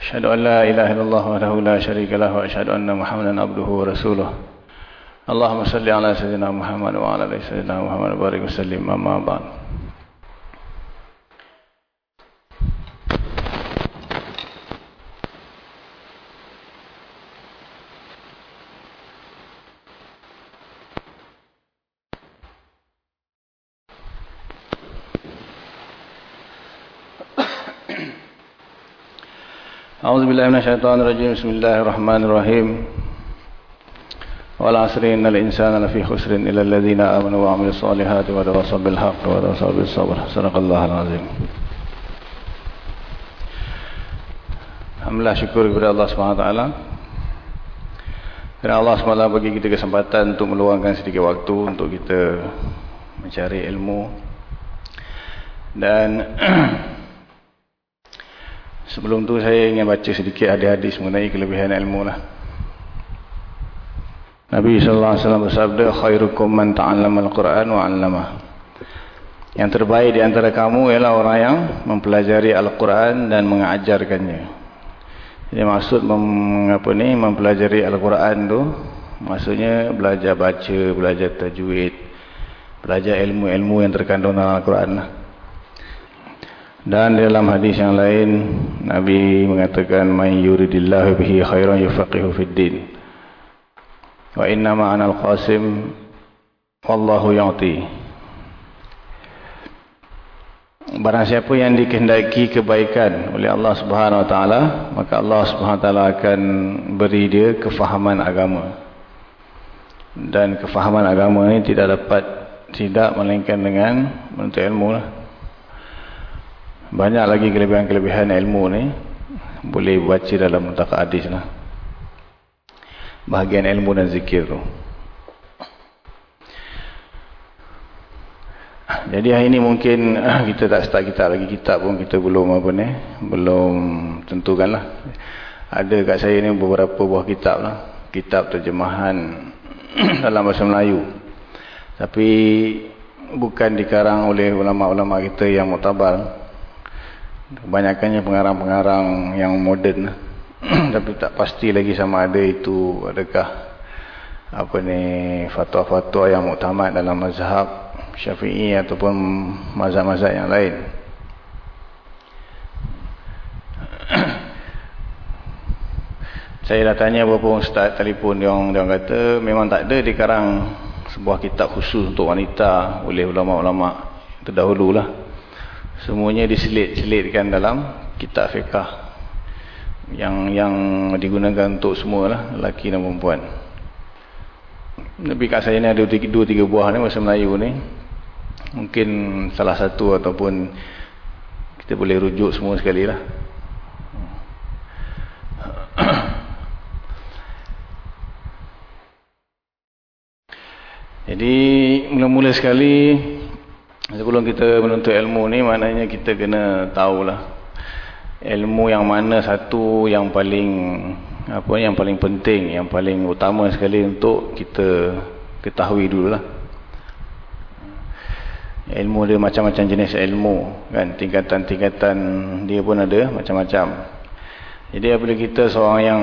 أشهد أن لا إله إلا الله وحده لا شريك له وأشهد أن محمدا عبده ورسوله اللهم صل على سيدنا محمد وعلى آله سيدنا محمد وبارك وسلم أما بعد أعوذ بالله من الشيطان الرجيم بسم الله الرحمن الرحيم والعصر إن الإنسان لفي خسر إلا الذين آمنوا وعملوا الصالحات وتواصوا بالحق وتواصوا بالصبر صدق الله العظيم Alhamdulillah syukur kepada Allah SWT Kerana Allah SWT bagi kita kesempatan untuk meluangkan sedikit waktu untuk kita mencari ilmu dan Sebelum tu saya ingin baca sedikit hadis-hadis mengenai kelebihan ilmu lah. Nabi SAW bersabda, khairukum man ta'allama al-Quran wa 'allamah. Yang terbaik di antara kamu ialah orang yang mempelajari Al-Quran dan mengajarkannya. Jadi maksud mem, apa ni, mempelajari Al-Quran tu, maksudnya belajar baca, belajar tajwid, belajar ilmu-ilmu yang terkandung dalam Al-Quran lah. Dan dalam hadis yang lain Nabi mengatakan man yuridillahu bihi khairan yufaqihu fid din. Wa inna ma'ana al-qasim wallahu yu'ti. Barang siapa yang dikehendaki kebaikan oleh Allah Subhanahu wa taala, maka Allah Subhanahu wa taala akan beri dia kefahaman agama. Dan kefahaman agama ini tidak dapat tidak melainkan dengan menuntut ilmu lah. Banyak lagi kelebihan-kelebihan ilmu ni boleh baca dalam mutaka hadis lah. Bahagian ilmu dan zikir tu. Jadi hari ini mungkin kita tak start kita lagi kitab pun kita belum apa ni, belum tentukan lah. Ada kat saya ni beberapa buah kitab lah. Kitab terjemahan dalam bahasa Melayu. Tapi bukan dikarang oleh ulama-ulama kita yang mutabar. Kebanyakannya pengarang-pengarang yang moden tapi tak pasti lagi sama ada itu adakah apa ni fatwa-fatwa yang muktamad dalam mazhab Syafi'i ataupun mazhab-mazhab yang lain. Saya dah tanya beberapa ustaz telefon dia orang, dia orang kata memang tak ada dikarang sebuah kitab khusus untuk wanita oleh ulama-ulama terdahululah. Semuanya diselit-selitkan dalam kitab fiqah yang yang digunakan untuk semua lah, lelaki dan perempuan. Tapi kat saya ni ada dua tiga buah ni bahasa Melayu ni. Mungkin salah satu ataupun kita boleh rujuk semua sekali lah. Jadi mula-mula sekali sebelum kita menuntut ilmu ni maknanya kita kena tahulah ilmu yang mana satu yang paling apa yang paling penting, yang paling utama sekali untuk kita ketahui dululah. Ilmu dia macam-macam jenis ilmu kan, tingkatan-tingkatan dia pun ada macam-macam. Jadi apabila kita seorang yang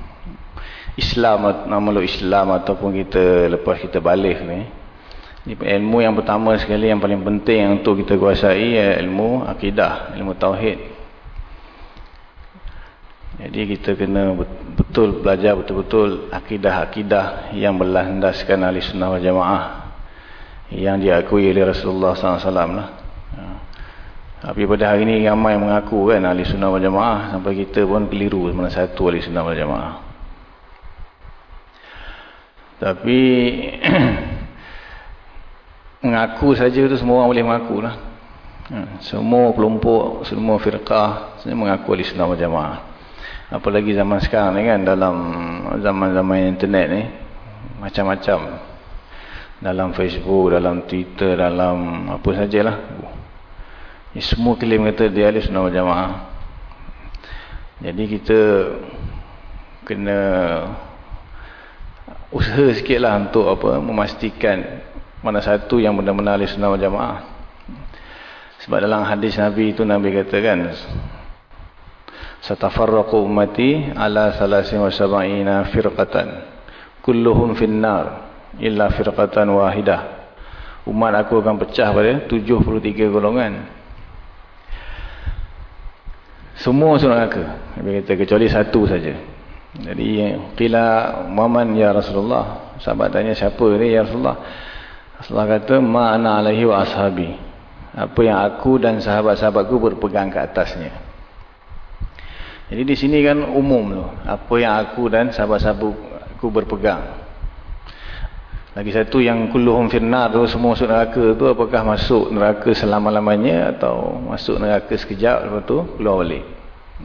Islam nama lo Islam ataupun kita lepas kita balik ni ilmu yang pertama sekali yang paling penting untuk kita kuasai ialah ilmu akidah ilmu tauhid jadi kita kena betul belajar betul-betul akidah-akidah yang berlandaskan ahli sunnah wal jamaah yang diakui oleh Rasulullah SAW lah. Tapi pada hari ini ramai mengaku kan ahli sunnah wal jamaah sampai kita pun keliru mana satu ahli sunnah wal jamaah. Tapi mengaku saja tu semua orang boleh mengaku lah. Semua kelompok, semua firqah, semua mengaku wal jamaah. apalagi zaman sekarang ni kan dalam zaman-zaman internet ni macam-macam dalam Facebook, dalam Twitter, dalam apa sajalah ini semua klaim kata dia ahli sunnah jamaah jadi kita kena usaha sikit lah untuk apa memastikan mana satu yang benar-benar ahli sunnah jamaah. Sebab dalam hadis Nabi itu Nabi kata kan satafarraqu ummati ala salasin wa sab'ina firqatan kulluhum finnar illa firqatan wahidah. Umat aku akan pecah pada 73 golongan. Semua masuk neraka Nabi kata kecuali satu saja. Jadi qila waman ya Rasulullah? Sahabat tanya siapa ni ya Rasulullah Rasulullah kata ma ana alaihi wa ashabi apa yang aku dan sahabat-sahabatku berpegang ke atasnya jadi di sini kan umum tu. Apa yang aku dan sahabat-sahabatku berpegang. Lagi satu yang kulluhum firnar tu semua masuk neraka tu apakah masuk neraka selama-lamanya atau masuk neraka sekejap lepas tu keluar balik.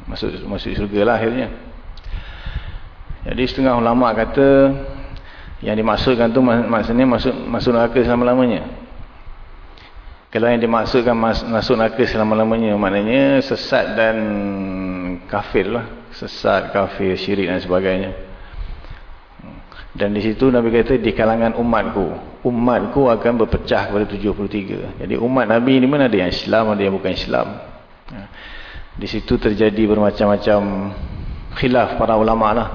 Masuk masuk syurga lah akhirnya. Jadi setengah ulama kata yang dimaksudkan tu maksudnya masuk masuk neraka selama-lamanya. Kalau yang dimaksudkan masuk neraka selama-lamanya maknanya sesat dan kafir lah. Sesat, kafir, syirik dan sebagainya. Dan di situ Nabi kata di kalangan umatku. Umatku akan berpecah kepada 73. Jadi umat Nabi ni mana ada yang Islam, ada yang bukan Islam. Di situ terjadi bermacam-macam khilaf para ulama lah.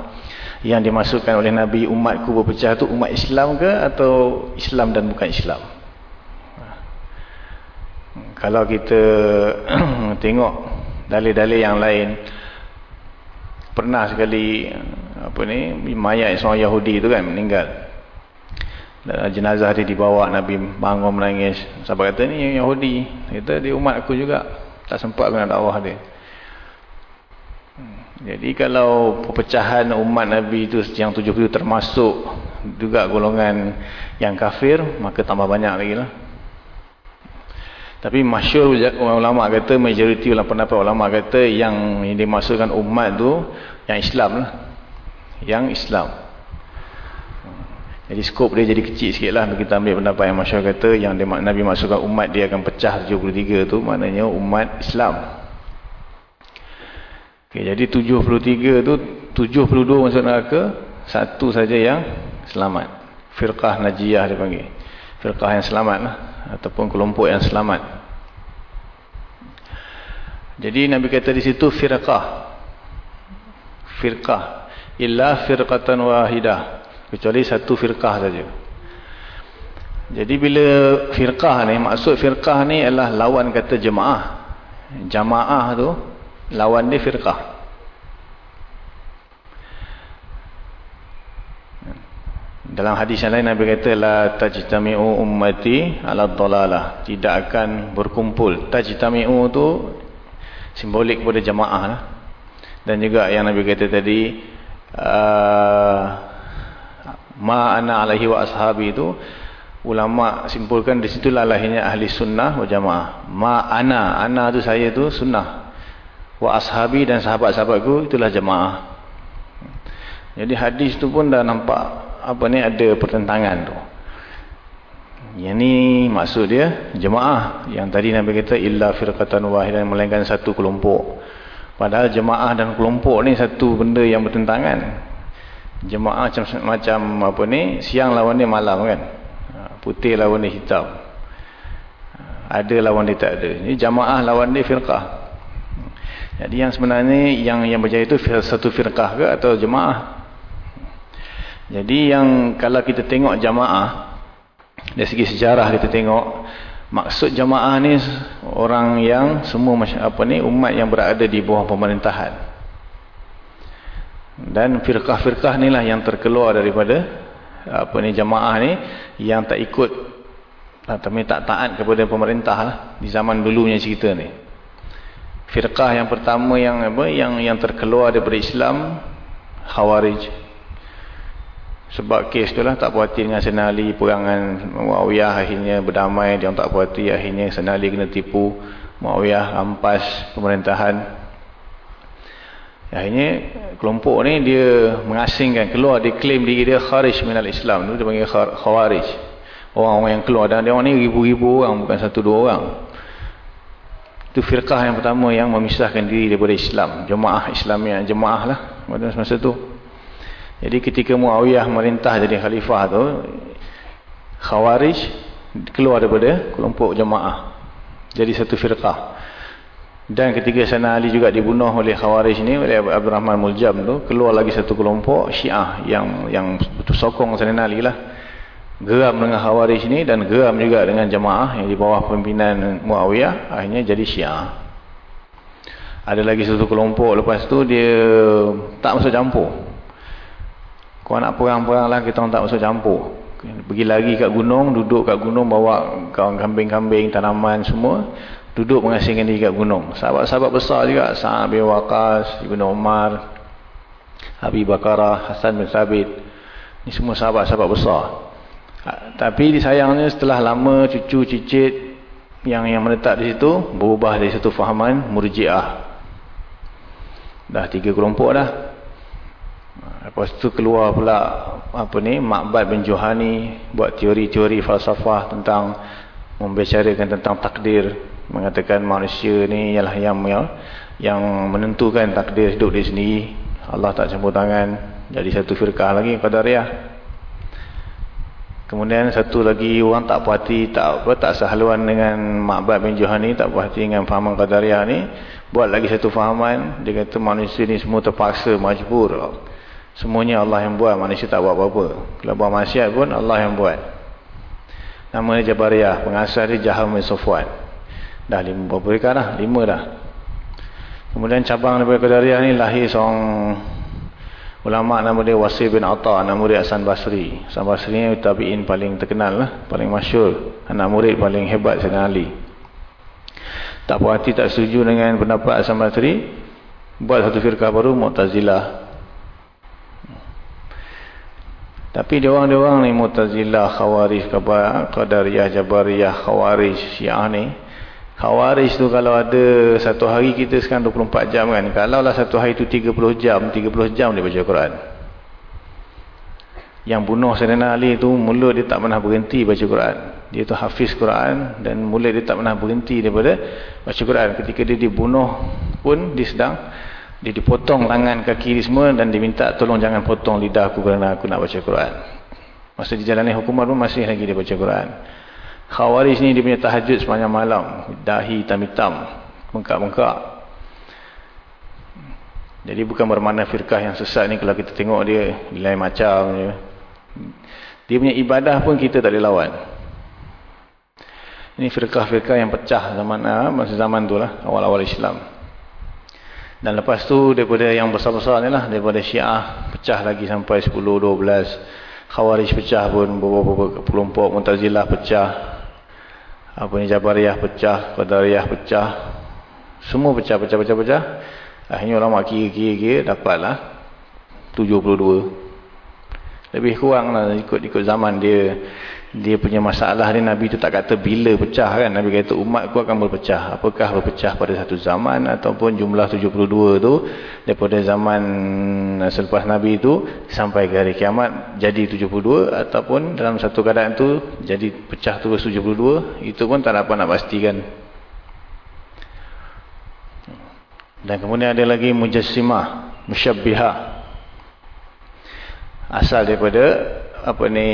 Yang dimasukkan oleh Nabi umatku berpecah tu umat Islam ke atau Islam dan bukan Islam? Kalau kita tengok dalil-dalil yang lain pernah sekali apa ni mayat seorang Yahudi tu kan meninggal. Jenazah dia dibawa Nabi bangun menangis. Sahabat kata ni Yahudi? Kata dia umat aku juga. Tak sempat kena dakwah dia jadi kalau perpecahan umat Nabi itu yang 70 termasuk juga golongan yang kafir maka tambah banyak lagi lah tapi masyur ulama kata, majoriti ulama pendapat ulama kata yang dimasukkan umat tu yang Islam lah. Yang Islam. Jadi skop dia jadi kecil sikit lah. Kita ambil pendapat yang masyur kata yang dia, Nabi masukkan umat dia akan pecah 73 tu maknanya umat Islam. Okay, jadi 73 tu 72 masuk neraka, satu saja yang selamat. Firqah Najiyah dia panggil. Firqah yang selamat lah ataupun kelompok yang selamat. Jadi Nabi kata di situ firqah. Firqah illa firqatan wahidah. Kecuali satu firqah saja. Jadi bila firqah ni maksud firqah ni adalah lawan kata jemaah. Jamaah tu lawan dia firqah. Dalam hadis yang lain Nabi kata la tajtami'u ummati ala dhalalah. Tidak akan berkumpul. Tajtami'u tu simbolik kepada jamaah lah. Dan juga yang Nabi kata tadi uh, ma ana alaihi wa ashabi itu ulama simpulkan di situlah lahirnya ahli sunnah wa jamaah. Ma ana, ana tu saya tu sunnah. Wa ashabi dan sahabat-sahabatku itulah jamaah. Jadi hadis tu pun dah nampak apa ni ada pertentangan tu. Yang ni maksud dia jemaah yang tadi Nabi kata illa firqatan wahidan melainkan satu kelompok. Padahal jemaah dan kelompok ni satu benda yang bertentangan. Jemaah macam macam apa ni siang lawan dia malam kan. Ha, putih lawan dia hitam. Ha, ada lawan dia tak ada. Ini jemaah lawan dia firqah. Jadi yang sebenarnya yang yang berjaya itu satu firqah ke atau jemaah? Jadi yang kalau kita tengok jamaah dari segi sejarah kita tengok maksud jamaah ni orang yang semua apa ni umat yang berada di bawah pemerintahan. Dan firqah-firqah inilah yang terkeluar daripada apa ni jamaah ni yang tak ikut atau tak taat kepada pemerintah lah, di zaman dulunya cerita ni. Firqah yang pertama yang apa yang yang terkeluar daripada Islam Khawarij sebab kes tu lah tak puas hati dengan Senali perangan Muawiyah akhirnya berdamai dia tak puas hati akhirnya Senali kena tipu Muawiyah ampas pemerintahan Akhirnya kelompok ni dia mengasingkan keluar dia claim diri dia kharij minal Islam tu dia panggil khawarij. Orang-orang yang keluar dan dia orang ni ribu-ribu orang bukan satu dua orang. Itu firqah yang pertama yang memisahkan diri daripada Islam. Jemaah Islamiah, jemaah lah pada masa tu. Jadi ketika Muawiyah merintah jadi khalifah tu khawarij keluar daripada kelompok jemaah. Jadi satu firqah. Dan ketika Sana Ali juga dibunuh oleh Khawarij ni oleh Abdul Rahman Muljam tu, keluar lagi satu kelompok Syiah yang yang sokong Sana Ali lah. Geram dengan Khawarij ni dan geram juga dengan jemaah yang di bawah pimpinan Muawiyah, akhirnya jadi Syiah. Ada lagi satu kelompok lepas tu dia tak masuk campur. Kau nak perang-perang lah kita orang tak masuk campur. Pergi lagi kat gunung, duduk kat gunung bawa kambing-kambing, tanaman semua duduk mengasingkan diri kat gunung. Sahabat-sahabat besar juga, Sa'ad bin Waqas, Ibn Umar, Habib Bakarah, Hasan bin Sabit. Ini semua sahabat-sahabat besar. Ha, tapi disayangnya setelah lama cucu cicit yang yang menetap di situ berubah dari satu fahaman murjiah. Dah tiga kelompok dah. Ha, lepas tu keluar pula apa ni Ma'bad bin Johani buat teori-teori falsafah tentang membicarakan tentang takdir mengatakan manusia ni ialah yang yang menentukan takdir hidup dia sendiri Allah tak campur tangan jadi satu firqah lagi qadariyah kemudian satu lagi orang tak puas hati tak apa tak sehaluan dengan Ma'bad bin Johani tak puas hati dengan fahaman qadariyah ni buat lagi satu fahaman. Dia kata manusia ni semua terpaksa majbur. Semuanya Allah yang buat manusia tak buat apa-apa. Kalau buat maksiat pun Allah yang buat. Nama dia Jabariyah pengasas dia Jaham bin Sofwan Dah lima berapa dah? Lima dah. Kemudian cabang daripada Qadariyah ni lahir seorang ulama nama dia Wasir bin Atta, anak murid Hasan Basri. Hasan Basri ni tabi'in paling terkenal lah, paling masyur. Anak murid paling hebat Sayyidina Ali. Tak puas hati, tak setuju dengan pendapat Hasan Basri. Buat satu firqah baru, Mu'tazilah. Tapi dia orang-dia ni Mu'tazilah, Khawarij, Qadariyah, Jabariyah, Khawarij, Syiah ni Khawarij tu kalau ada satu hari kita sekarang 24 jam kan. Kalau lah satu hari tu 30 jam, 30 jam dia baca Quran. Yang bunuh Sayyidina Ali tu mulut dia tak pernah berhenti baca Quran. Dia tu hafiz Quran dan mulut dia tak pernah berhenti daripada baca Quran. Ketika dia dibunuh pun dia sedang dia dipotong tangan kaki dia semua dan diminta tolong jangan potong lidah aku kerana aku nak baca Quran. Masa di jalan hukuman pun masih lagi dia baca Quran. Khawarij ni dia punya tahajud sepanjang malam. Dahi hitam-hitam. Mengkak-mengkak. Jadi bukan bermakna firqah yang sesat ni kalau kita tengok dia lain macam je. Dia punya ibadah pun kita tak boleh lawan. Ini firqah-firqah yang pecah zaman ah, masa zaman tu lah. Awal-awal Islam. Dan lepas tu daripada yang besar-besar ni lah. Daripada syiah pecah lagi sampai 10-12. Khawarij pecah pun. Beberapa kelompok Muntazilah pecah apa ni Jabariyah pecah, Qadariyah pecah. Semua pecah, pecah, pecah, pecah. Akhirnya ulama kira-kira dapatlah 72. Lebih kurang lah ikut-ikut zaman dia dia punya masalah dia Nabi tu tak kata bila pecah kan. Nabi kata umat ku akan berpecah. Apakah berpecah pada satu zaman ataupun jumlah 72 tu daripada zaman selepas Nabi tu sampai ke hari kiamat jadi 72 ataupun dalam satu keadaan tu jadi pecah terus 72 itu pun tak dapat nak pastikan. Dan kemudian ada lagi mujassimah musyabbihah. Asal daripada apa ni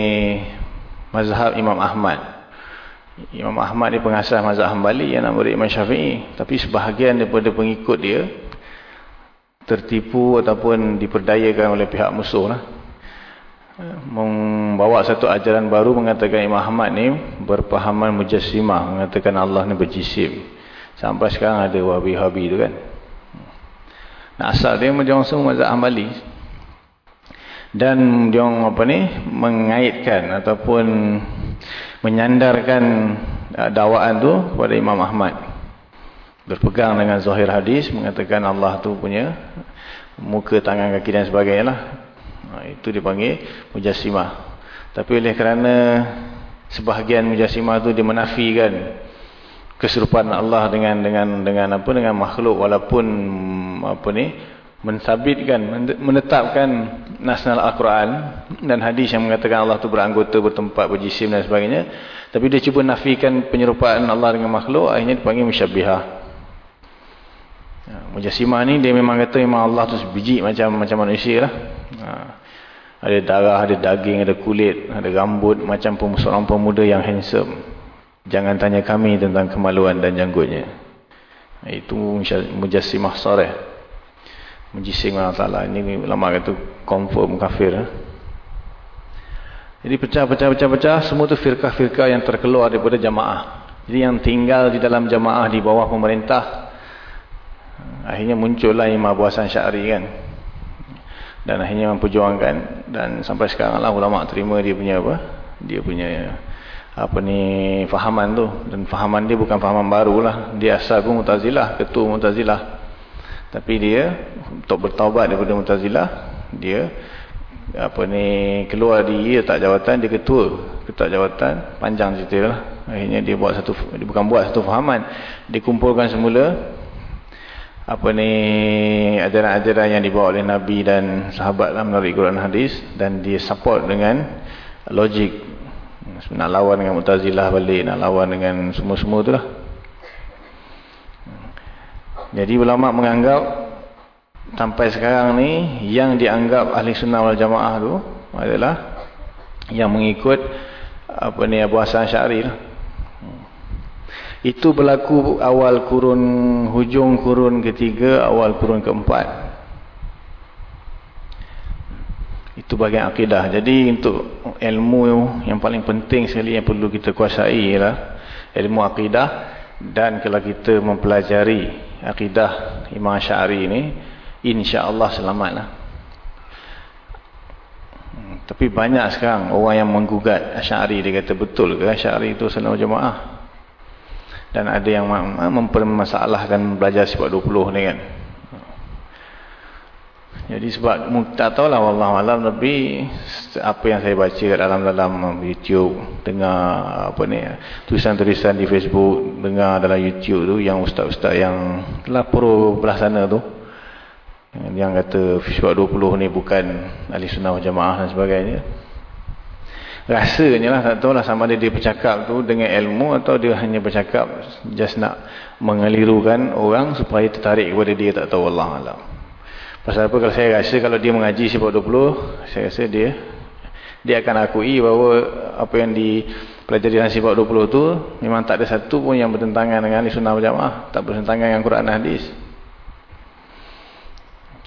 mazhab Imam Ahmad. Imam Ahmad ni pengasas mazhab Hambali yang nama Imam Syafi'i. Tapi sebahagian daripada pengikut dia tertipu ataupun diperdayakan oleh pihak musuh lah. Membawa satu ajaran baru mengatakan Imam Ahmad ni berpahaman mujassimah. Mengatakan Allah ni berjisim. Sampai sekarang ada wahabi-wahabi tu kan. Nah, asal dia macam semua mazhab Hambali dan dia apa ni mengaitkan ataupun menyandarkan uh, dakwaan tu kepada Imam Ahmad. Berpegang dengan zahir hadis mengatakan Allah tu punya muka tangan kaki dan sebagainya lah. Ha, itu dipanggil mujassimah tapi oleh kerana sebahagian mujassimah tu dia menafikan keserupaan Allah dengan dengan dengan apa dengan makhluk walaupun apa ni mensabitkan, menetapkan nasnal Al-Quran dan hadis yang mengatakan Allah itu beranggota, bertempat, berjisim dan sebagainya. Tapi dia cuba nafikan penyerupaan Allah dengan makhluk, akhirnya dipanggil musyabbihah. Ya, Mujassimah ni dia memang kata memang Allah tu sebiji macam macam manusia lah. Ha. Ada darah, ada daging, ada kulit, ada rambut macam seorang pemuda yang handsome. Jangan tanya kami tentang kemaluan dan janggutnya. Itu mujassimah sarih menjising Allah Ta'ala. Ini ulama kata confirm kafir eh? jadi pecah-pecah-pecah-pecah semua tu firqah-firqah yang terkeluar daripada jamaah. Jadi yang tinggal di dalam jamaah di bawah pemerintah akhirnya muncullah imam Abu Hasan Syari kan? Dan akhirnya memperjuangkan dan sampai sekarang lah ulama terima dia punya apa? Dia punya apa ni fahaman tu. Dan fahaman dia bukan fahaman baru lah dia asal pun mutazilah ketua mutazilah tapi dia untuk bertaubat daripada Mu'tazilah, dia apa ni keluar dia tak jawatan dia ketua ketua jawatan panjang cerita lah. Akhirnya dia buat satu dia bukan buat satu fahaman. Dia kumpulkan semula apa ni ajaran-ajaran yang dibawa oleh Nabi dan sahabat lah melalui Quran hadis dan dia support dengan logik. Nak lawan dengan Mu'tazilah balik nak lawan dengan semua-semua tu lah jadi ulama menganggap sampai sekarang ni yang dianggap ahli sunnah wal jamaah tu adalah yang mengikut apa ni Abu Hasan Syari lah. Itu berlaku awal kurun hujung kurun ketiga, awal kurun keempat. Itu bagian akidah. Jadi untuk ilmu yang paling penting sekali yang perlu kita kuasai ialah ilmu akidah dan kalau kita mempelajari akidah Imam Syari ini insya-Allah selamatlah. Hmm, tapi banyak sekarang orang yang menggugat Asy'ari dia kata betul ke Asy'ari itu sunnah jemaah? Dan ada yang mempermasalahkan belajar sifat 20 ni kan. Jadi sebab tak tahulah wallahu alam tapi apa yang saya baca kat dalam dalam YouTube, dengar apa ni tulisan-tulisan di Facebook, dengar dalam YouTube tu yang ustaz-ustaz yang telah pro belah sana tu yang kata sifat 20 ni bukan ahli sunnah jamaah dan sebagainya. Rasanya lah tak tahulah sama ada dia bercakap tu dengan ilmu atau dia hanya bercakap just nak mengelirukan orang supaya tertarik kepada dia tak tahu Allah alam. Pasal apa kalau saya rasa kalau dia mengaji sifat 20, saya rasa dia dia akan akui bahawa apa yang dipelajari dalam sifat 20 tu memang tak ada satu pun yang bertentangan dengan sunnah berjamaah, tak bertentangan dengan Quran dan hadis.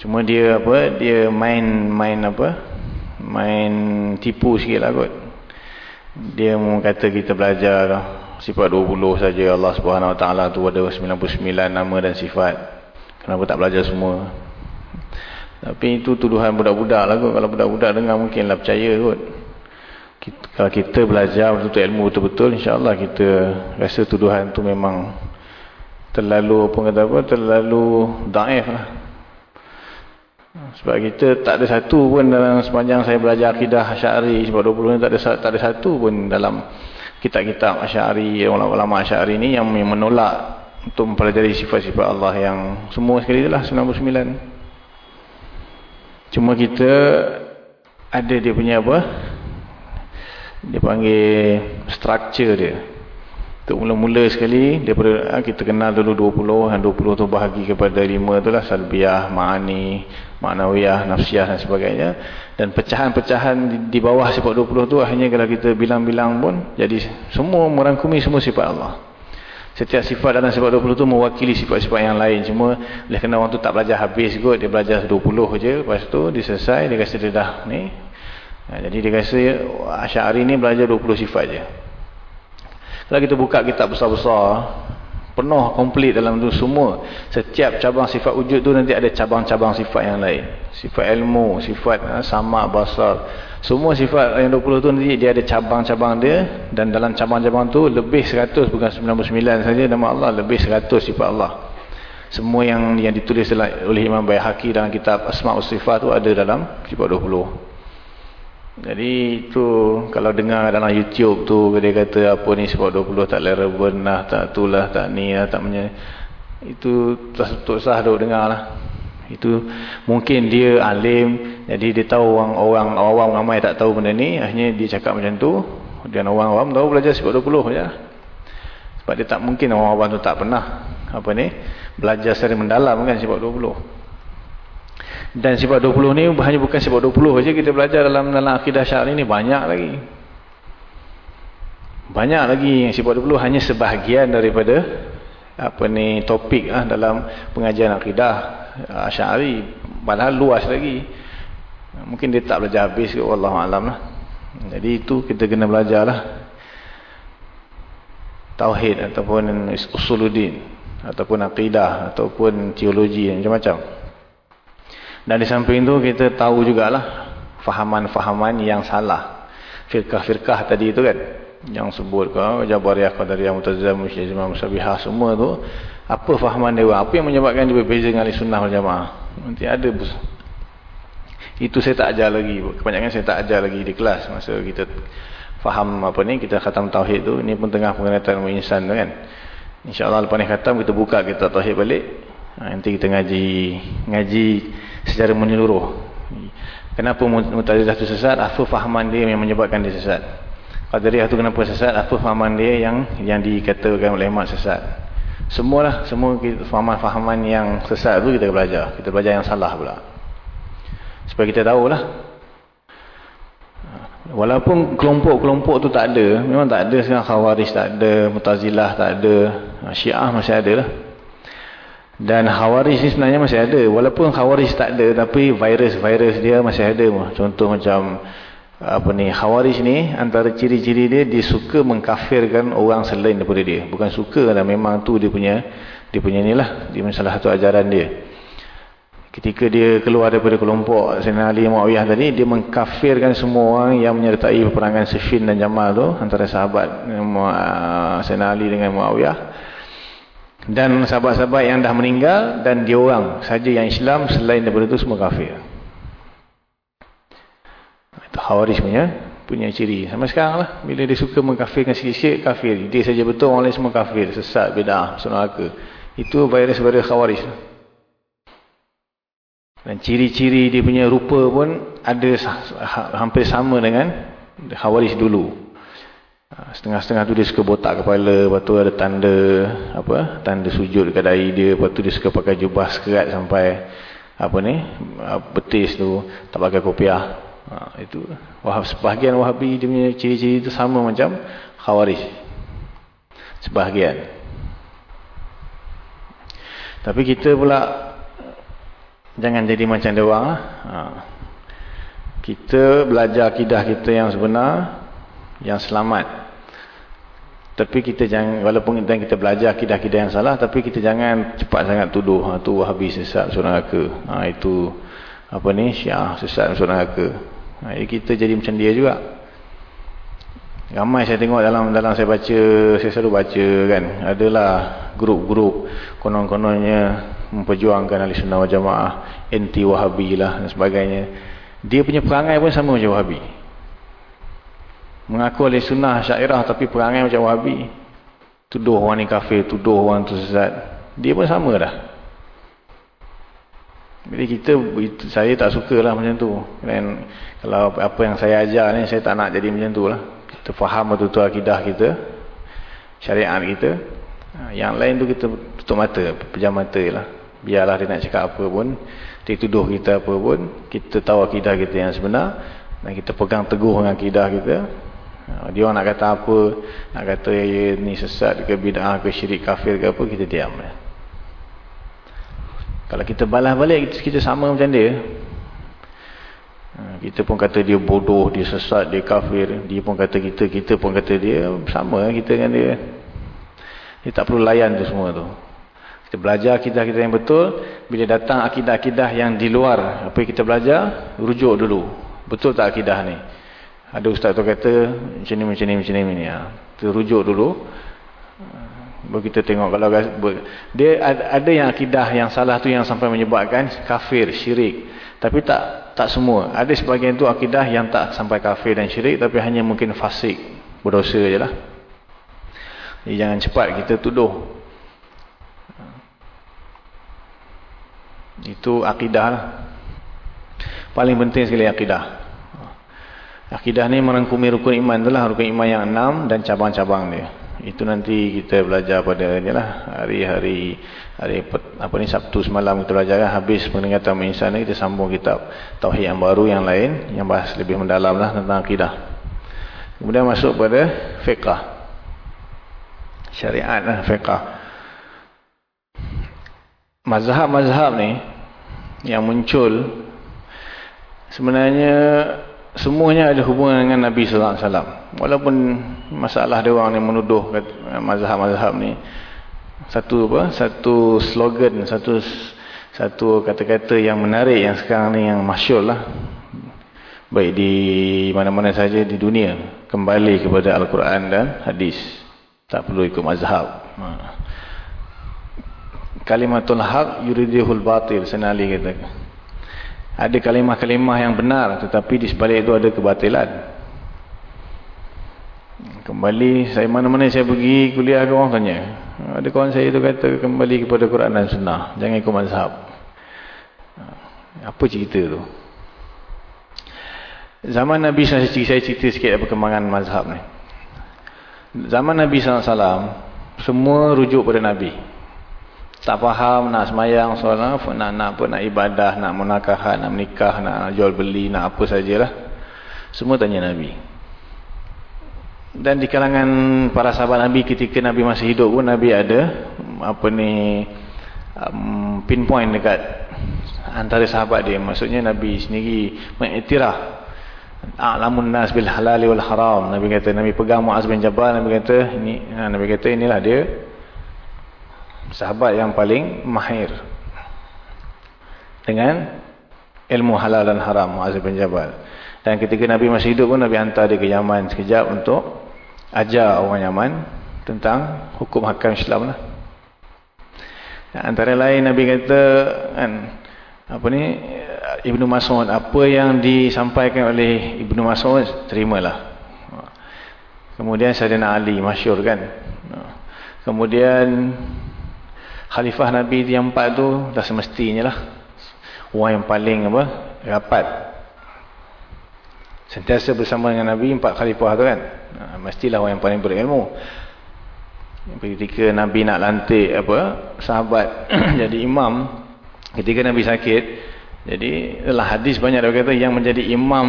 Cuma dia apa? Dia main main apa? Main tipu sikitlah kot. Dia mau kata kita belajar sifat 20 saja Allah Subhanahu Wa Taala tu ada 99 nama dan sifat. Kenapa tak belajar semua? Tapi itu tuduhan budak-budak lah kot. Kalau budak-budak dengar mungkinlah percaya kot. Kita, kalau kita belajar betul-betul ilmu betul-betul, insyaAllah kita rasa tuduhan tu memang terlalu, apa kata apa, terlalu daif lah. Sebab kita tak ada satu pun dalam sepanjang saya belajar akidah Asy'ari sebab 20 ni tak ada tak ada satu pun dalam kitab-kitab Asy'ari, ulama-ulama Asy'ari ni yang menolak untuk mempelajari sifat-sifat Allah yang semua sekali itulah 99. Cuma kita ada dia punya apa? Dia panggil structure dia. Untuk mula-mula sekali, daripada ah, kita kenal dulu 20, yang 20 tu bahagi kepada 5 tu lah. Salbiah, ma'ani, ma'nawiyah, nafsiyah dan sebagainya. Dan pecahan-pecahan di, bawah sifat 20 tu hanya kalau kita bilang-bilang pun, jadi semua merangkumi semua sifat Allah. Setiap sifat dalam sifat 20 tu mewakili sifat-sifat yang lain. Cuma oleh kerana orang tu tak belajar habis kot. Dia belajar 20 je. Lepas tu dia selesai. Dia rasa dia dah ni. Ha, jadi dia rasa Asyari ni belajar 20 sifat je. Kalau kita buka kitab besar-besar. Penuh komplit dalam tu semua. Setiap cabang sifat wujud tu nanti ada cabang-cabang sifat yang lain. Sifat ilmu, sifat ha, sama, basar. Semua sifat yang 20 tu nanti dia ada cabang-cabang dia dan dalam cabang-cabang tu lebih 100 bukan 99 saja nama Allah lebih 100 sifat Allah. Semua yang yang ditulis oleh Imam Baihaqi dalam kitab Asmaul Sifat tu ada dalam sifat 20. Jadi tu kalau dengar dalam YouTube tu dia kata apa ni sifat 20 tak relevan lah, tak itulah, tak ni lah, tak punya itu tak sah duk dengar lah. Itu mungkin dia alim, jadi dia tahu orang-orang awam ramai tak tahu benda ni, akhirnya dia cakap macam tu. Dan orang awam tahu belajar sifat 20 je. Sebab dia tak mungkin orang awam tu tak pernah apa ni belajar secara mendalam kan sifat 20. Dan sifat 20 ni hanya bukan sifat 20 saja kita belajar dalam dalam akidah syar'i ni banyak lagi. Banyak lagi sifat 20 hanya sebahagian daripada apa ni topik ah dalam pengajian akidah Asy'ari padahal luas lagi. Mungkin dia tak belajar habis ke wallahu alam lah. Jadi itu kita kena belajarlah tauhid ataupun usuluddin ataupun akidah ataupun teologi macam-macam. Dan di samping itu kita tahu jugalah fahaman-fahaman yang salah. Firqah-firqah tadi itu kan yang sebut ke Jabariyah, Qadariyah, Mu'tazilah, Musyazimah, Musabihah semua tu apa fahaman dia? Apa yang menyebabkan dia berbeza dengan ahli sunnah wal jamaah? Nanti ada itu saya tak ajar lagi. Kebanyakan saya tak ajar lagi di kelas. Masa kita faham apa ni kita khatam tauhid tu ini pun tengah pengenalan insan tu kan. Insyaallah lepas ni khatam kita buka kita tauhid balik. Ha, nanti kita ngaji ngaji secara menyeluruh. Kenapa mutazilah tu sesat? Apa fahaman dia yang menyebabkan dia sesat? Qadariyah tu kenapa sesat? Apa fahaman dia yang yang dikatakan oleh mak sesat Semualah, semua fahaman-fahaman yang sesat itu kita belajar. Kita belajar yang salah pula. Supaya kita tahulah. Walaupun kelompok-kelompok tu tak ada. Memang tak ada sekarang khawarij tak ada. Mutazilah tak ada. Syiah masih ada lah. Dan khawarij ni sebenarnya masih ada. Walaupun khawarij tak ada. Tapi virus-virus dia masih ada. Contoh macam apa ni khawarij ni antara ciri-ciri dia dia suka mengkafirkan orang selain daripada dia. Bukan suka lah memang tu dia punya dia punya ni lah. Dia punya salah satu ajaran dia. Ketika dia keluar daripada kelompok Sayyidina Ali Muawiyah tadi dia mengkafirkan semua orang yang menyertai peperangan Siffin dan Jamal tu antara sahabat Sayyidina Ali dengan Muawiyah. Dan sahabat-sahabat yang dah meninggal dan dia orang saja yang Islam selain daripada itu semua kafir Khawarij punya punya ciri. Sama sekarang lah. Bila dia suka mengkafirkan sikit-sikit, kafir. Dia saja betul, orang lain semua kafir. Sesat, bedah, sunaka. Itu virus-virus Khawarij. Dan ciri-ciri dia punya rupa pun ada hampir sama dengan Khawarij dulu. Ha, setengah-setengah tu dia suka botak kepala, lepas tu ada tanda apa tanda sujud dekat dahi dia, lepas tu dia suka pakai jubah sekerat sampai apa ni, betis tu, tak pakai kopiah. Ha, itu wahab sebahagian wahabi dia punya ciri-ciri itu sama macam khawarij. Sebahagian. Tapi kita pula jangan jadi macam dia orang lah. Ha. Kita belajar akidah kita yang sebenar, yang selamat. Tapi kita jangan, walaupun kita belajar akidah-akidah yang salah, tapi kita jangan cepat sangat tuduh. Ha, tu wahabi sesat surah neraka. Ha, itu apa ni, syiah sesat surah. Ha, kita jadi macam dia juga. Ramai saya tengok dalam dalam saya baca, saya selalu baca kan. Adalah grup-grup konon-kononnya memperjuangkan ahli sunnah wal jamaah, anti wahabi lah dan sebagainya. Dia punya perangai pun sama macam wahabi. Mengaku ahli sunnah syairah tapi perangai macam wahabi. Tuduh orang ni kafir, tuduh orang sesat. Dia pun sama dah. Jadi kita, saya tak suka lah macam tu. Dan kalau apa yang saya ajar ni, saya tak nak jadi macam tu lah. Kita faham betul-betul akidah kita, syariat kita. Ha, yang lain tu kita tutup mata, pejam mata lah. Biarlah dia nak cakap apa pun, dia tuduh kita apa pun, kita tahu akidah kita yang sebenar, dan kita pegang teguh dengan akidah kita. Ha, dia orang nak kata apa, nak kata ya, ni sesat ke bid'ah ke syirik kafir ke apa, kita diam lah. Kalau kita balas balik, kita sama macam dia. Ha, kita pun kata dia bodoh, dia sesat, dia kafir. Dia pun kata kita, kita pun kata dia. Sama kita dengan dia. Dia tak perlu layan tu semua tu. Kita belajar akidah kita yang betul. Bila datang akidah-akidah yang di luar. Apa kita belajar, rujuk dulu. Betul tak akidah ni? Ada ustaz tu kata, macam ni, macam ni, macam ni. Ni. Ha. Rujuk dulu. Kita tengok kalau dia ada yang akidah yang salah tu yang sampai menyebabkan kafir, syirik. Tapi tak tak semua. Ada sebahagian tu akidah yang tak sampai kafir dan syirik tapi hanya mungkin fasik, berdosa je lah. Jadi jangan cepat kita tuduh. Itu akidah lah. Paling penting sekali akidah. Akidah ni merangkumi rukun iman tu lah. Rukun iman yang enam dan cabang-cabang dia. Itu nanti kita belajar pada ni lah. Hari-hari hari apa ni Sabtu semalam kita belajar kan. Habis peningkatan insan ni kita sambung kitab Tauhid yang baru yang lain. Yang bahas lebih mendalam lah tentang akidah. Kemudian masuk pada fiqah. Syariat lah fiqah. Mazhab-mazhab ni yang muncul sebenarnya semuanya ada hubungan dengan Nabi sallallahu alaihi wasallam. Walaupun masalah dia orang yang menuduh mazhab-mazhab ni satu apa? Satu slogan, satu satu kata-kata yang menarik yang sekarang ni yang masyhurlah. Baik di mana-mana saja di dunia kembali kepada Al-Quran dan hadis. Tak perlu ikut mazhab. Ha. Kalimatul haq yuridihul batil senali kata. Ada kalimah-kalimah yang benar tetapi di sebalik itu ada kebatilan. Kembali saya mana-mana saya pergi kuliah ke orang tanya. Ada kawan saya itu kata kembali kepada Quran dan Sunnah, jangan ikut mazhab. Apa cerita tu? Zaman Nabi saya cerita sikit perkembangan mazhab ni. Zaman Nabi SAW, semua rujuk pada Nabi tak faham nak semayang solat nak nak apa nak ibadah nak menakah nak menikah nak jual beli nak apa sajalah semua tanya nabi dan di kalangan para sahabat nabi ketika nabi masih hidup pun nabi ada apa ni um, pinpoint dekat antara sahabat dia. Maksudnya nabi sendiri mengiktiraf a'lamun nas bil halal wal haram. Nabi kata nabi pegang Muaz bin Jabal. Nabi kata ini ha, nabi kata inilah dia sahabat yang paling mahir dengan ilmu halal dan haram Muaz bin Jabal. Dan ketika Nabi masih hidup pun Nabi hantar dia ke Yaman sekejap untuk ajar orang Yaman tentang hukum hakam Islam lah. antara lain Nabi kata kan apa ni Ibnu Mas'ud apa yang disampaikan oleh Ibnu Mas'ud terimalah. Kemudian Sayyidina Ali masyur kan. Kemudian khalifah Nabi yang empat tu dah semestinya lah. Orang yang paling apa rapat sentiasa bersama dengan Nabi empat khalifah tu kan? Ha, mestilah orang yang paling berilmu. Ketika Nabi nak lantik apa sahabat jadi imam ketika Nabi sakit jadi adalah hadis banyak dia kata yang menjadi imam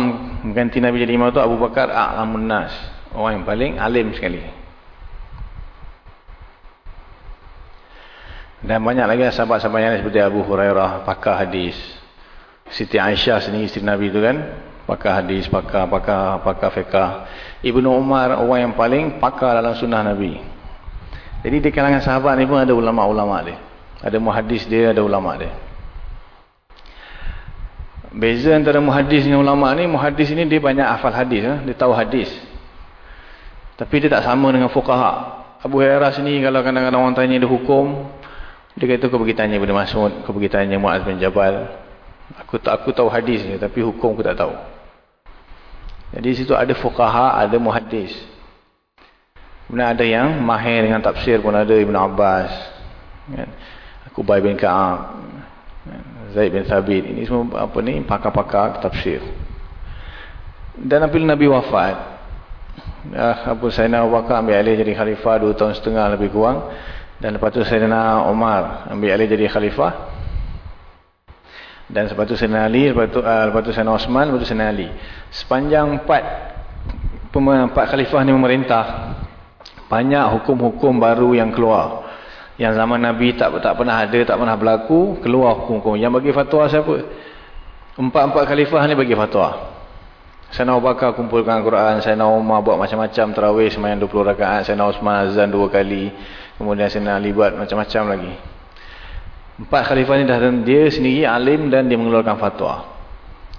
mengganti Nabi jadi imam tu Abu Bakar a'lamun nas. Orang yang paling alim sekali. Dan banyak lagi sahabat-sahabat yang seperti Abu Hurairah, pakar hadis. Siti Aisyah sendiri isteri Nabi itu kan, pakar hadis, pakar pakar pakar fiqah. Ibnu Umar orang yang paling pakar dalam sunnah Nabi. Jadi di kalangan sahabat ni pun ada ulama-ulama dia. Ada muhadis dia, ada ulama dia. Beza antara muhadis dengan ulama ni, muhadis ni dia banyak hafal hadis, eh? dia tahu hadis. Tapi dia tak sama dengan fuqaha. Abu Hurairah sini kalau kadang-kadang orang tanya dia hukum, dia kata kau pergi tanya Ibn Mas'ud, kau pergi tanya Mu'az bin Jabal. Aku tak aku tahu hadis ni tapi hukum aku tak tahu. Jadi situ ada fuqaha, ada muhaddis. Kemudian ada yang mahir dengan tafsir pun ada Ibn Abbas. Kan? Aku Ubay bin Ka'ab. Kan? Zaid bin Thabit. Ini semua apa ni pakar-pakar tafsir. Dan apabila Nabi wafat, Abu Sayyidina Abu Bakar ambil alih jadi khalifah 2 tahun setengah lebih kurang. Dan lepas tu Sayyidina Umar ambil alih jadi khalifah. Dan lepas tu Sayyidina Ali, lepas tu, uh, lepas tu Sayyidina Osman, lepas tu Sayyidina Ali. Sepanjang empat, empat khalifah ni memerintah, banyak hukum-hukum baru yang keluar. Yang zaman Nabi tak tak pernah ada, tak pernah berlaku, keluar hukum-hukum. Yang bagi fatwa siapa? Empat-empat khalifah ni bagi fatwa. Sayyidina Abu Bakar kumpulkan Al-Quran, Sayyidina Umar buat macam-macam terawih semayang 20 rakaat, Sayyidina Osman azan dua kali. Kemudian Sayyidina Ali buat macam-macam lagi. Empat khalifah ni dah dia sendiri alim dan dia mengeluarkan fatwa.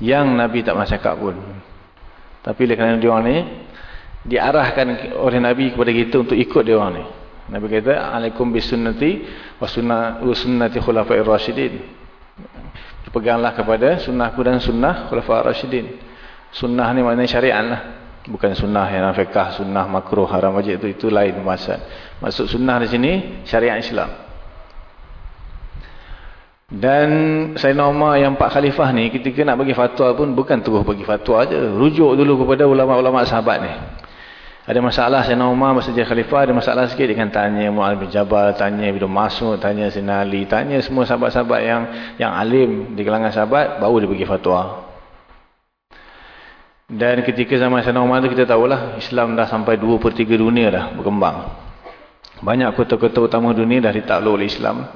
Yang Nabi tak pernah cakap pun. Tapi oleh kerana dia orang ni, diarahkan oleh Nabi kepada kita untuk ikut dia orang ni. Nabi kata, Alaikum bisunnati wa sunnati khulafai rasyidin. Peganglah kepada sunnahku dan sunnah khulafai rasyidin. Sunnah ni maknanya syariat lah. Bukan sunnah yang fiqah, sunnah makruh, haram wajib itu itu lain pembahasan. Maksud sunnah di sini syariat Islam. Dan Sayyidina Umar yang Pak Khalifah ni ketika nak bagi fatwa pun bukan terus bagi fatwa aja, Rujuk dulu kepada ulama-ulama sahabat ni. Ada masalah Sayyidina Umar masa jadi Khalifah ada masalah sikit dia kan tanya Mu'ad bin Jabal, tanya Ibn Mas'ud, tanya Sayyidina Ali, tanya semua sahabat-sahabat yang yang alim di kalangan sahabat baru dia bagi fatwa. Dan ketika zaman Sayyidina Umar tu kita tahulah Islam dah sampai 2 per 3 dunia dah berkembang. Banyak kota-kota utama dunia dah ditakluk oleh Islam.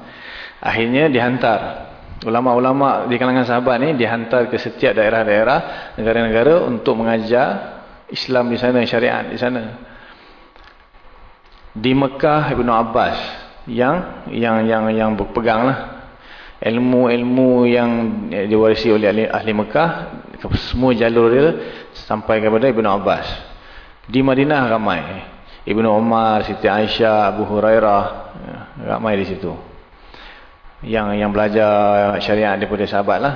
Akhirnya dihantar. Ulama-ulama di kalangan sahabat ni dihantar ke setiap daerah-daerah, negara-negara untuk mengajar Islam di sana, syariat di sana. Di Mekah Ibn Abbas yang yang yang yang berpeganglah ilmu-ilmu yang diwarisi oleh ahli, ahli Mekah semua jalur dia sampai kepada Ibn Abbas. Di Madinah ramai. Ibn Umar, Siti Aisyah, Abu Hurairah ramai di situ yang yang belajar syariat daripada sahabat lah.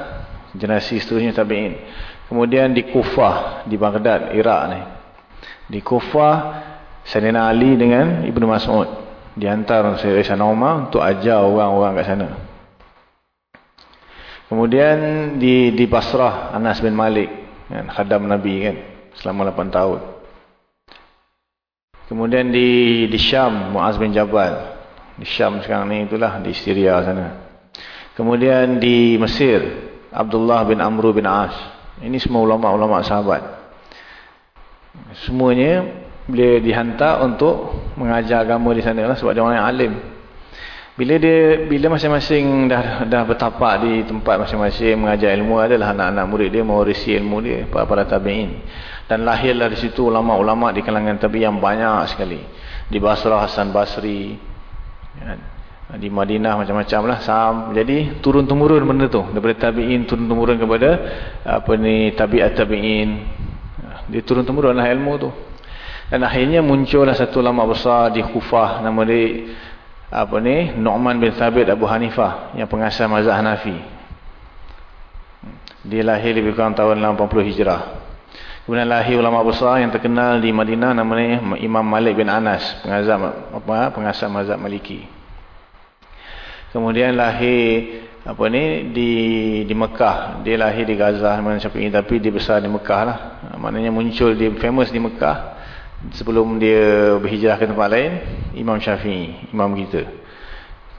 Generasi seterusnya tabi'in. Kemudian di Kufah di Baghdad Iraq ni. Di Kufah Sayyidina Ali dengan Ibnu Mas'ud. Dihantar Sayyidina Umar untuk ajar orang-orang kat sana. Kemudian di di Basrah Anas bin Malik kan, khadam Nabi kan selama 8 tahun. Kemudian di di Syam Muaz bin Jabal di Syam sekarang ni itulah di Syria sana. Kemudian di Mesir Abdullah bin Amru bin As. Ini semua ulama-ulama sahabat. Semuanya beliau dihantar untuk mengajar agama di sana lah sebab dia orang yang alim. Bila dia bila masing-masing dah dah bertapak di tempat masing-masing mengajar ilmu adalah anak-anak murid dia mewarisi ilmu dia para para tabi'in. Dan lahirlah di situ ulama-ulama di kalangan tabi'in yang banyak sekali. Di Basrah Hasan Basri. Di Madinah macam-macam lah. Sam. Jadi turun-temurun benda tu. Daripada tabi'in turun-temurun kepada apa ni tabi'at tabi'in. Dia turun-temurun lah ilmu tu. Dan akhirnya muncullah satu lama besar di Kufah. Nama dia apa ni Nu'man bin Thabit Abu Hanifah. Yang pengasas mazhab Hanafi. Dia lahir lebih kurang tahun 80 Hijrah. Kemudian lahir ulama besar yang terkenal di Madinah namanya Imam Malik bin Anas, pengasas apa pengasas mazhab Maliki. Kemudian lahir apa ni di di Mekah. Dia lahir di Gaza mana Syafi'i tapi dia besar di Mekah lah. Maknanya muncul dia famous di Mekah sebelum dia berhijrah ke tempat lain Imam Syafi'i, imam kita.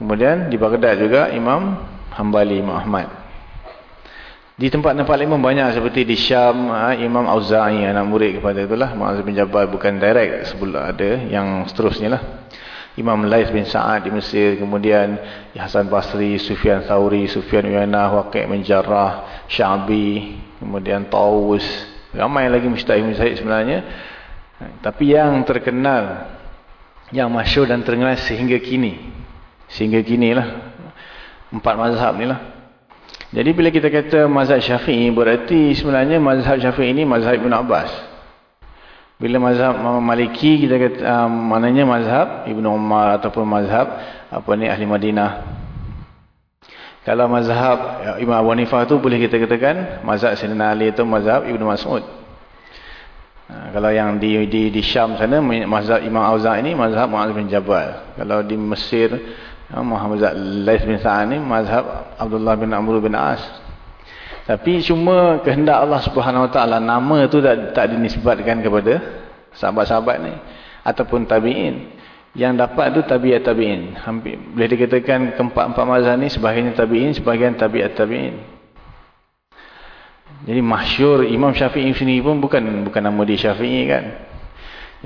Kemudian di Baghdad juga Imam Hambali Imam Ahmad. Di tempat-tempat lain banyak seperti di Syam, ha, Imam Auza'i anak murid kepada itulah. Mu'az bin Jabal bukan direct sebelum ada yang seterusnya lah. Imam Lais bin Sa'ad di Mesir, kemudian Hasan Basri, Sufyan Thawri, Sufyan Uyanah, Waqi' bin Jarrah, Syabi, kemudian Taus. Ramai lagi Mustahim Zaid sebenarnya. Tapi yang terkenal, yang masyur dan terkenal sehingga kini. Sehingga kini lah. Empat mazhab ni lah. Jadi bila kita kata mazhab syafi'i, berarti sebenarnya mazhab syafi'i ini mazhab Ibn Abbas. Bila mazhab maliki, kita kata, um, maknanya mazhab Ibn Umar ataupun mazhab apa ni ahli Madinah. Kalau mazhab ya, Imam Abu Hanifah tu boleh kita katakan mazhab Sayyidina Ali itu mazhab Ibn Mas'ud. Ha, kalau yang di, di di Syam sana mazhab Imam Auza' ini mazhab Mu'adz bin Jabal. Kalau di Mesir Muhammad Lais bin Sa'an ni mazhab Abdullah bin Amr bin As. Tapi cuma kehendak Allah Subhanahu Wa nama tu tak tak dinisbatkan kepada sahabat-sahabat ni ataupun tabi'in. Yang dapat tu tabi'at tabi'in. Hampir boleh dikatakan keempat-empat mazhab ni sebahagian tabi'in, sebahagian tabi'at tabi'in. Jadi masyur Imam Syafi'i sini pun bukan bukan nama dia Syafi'i kan.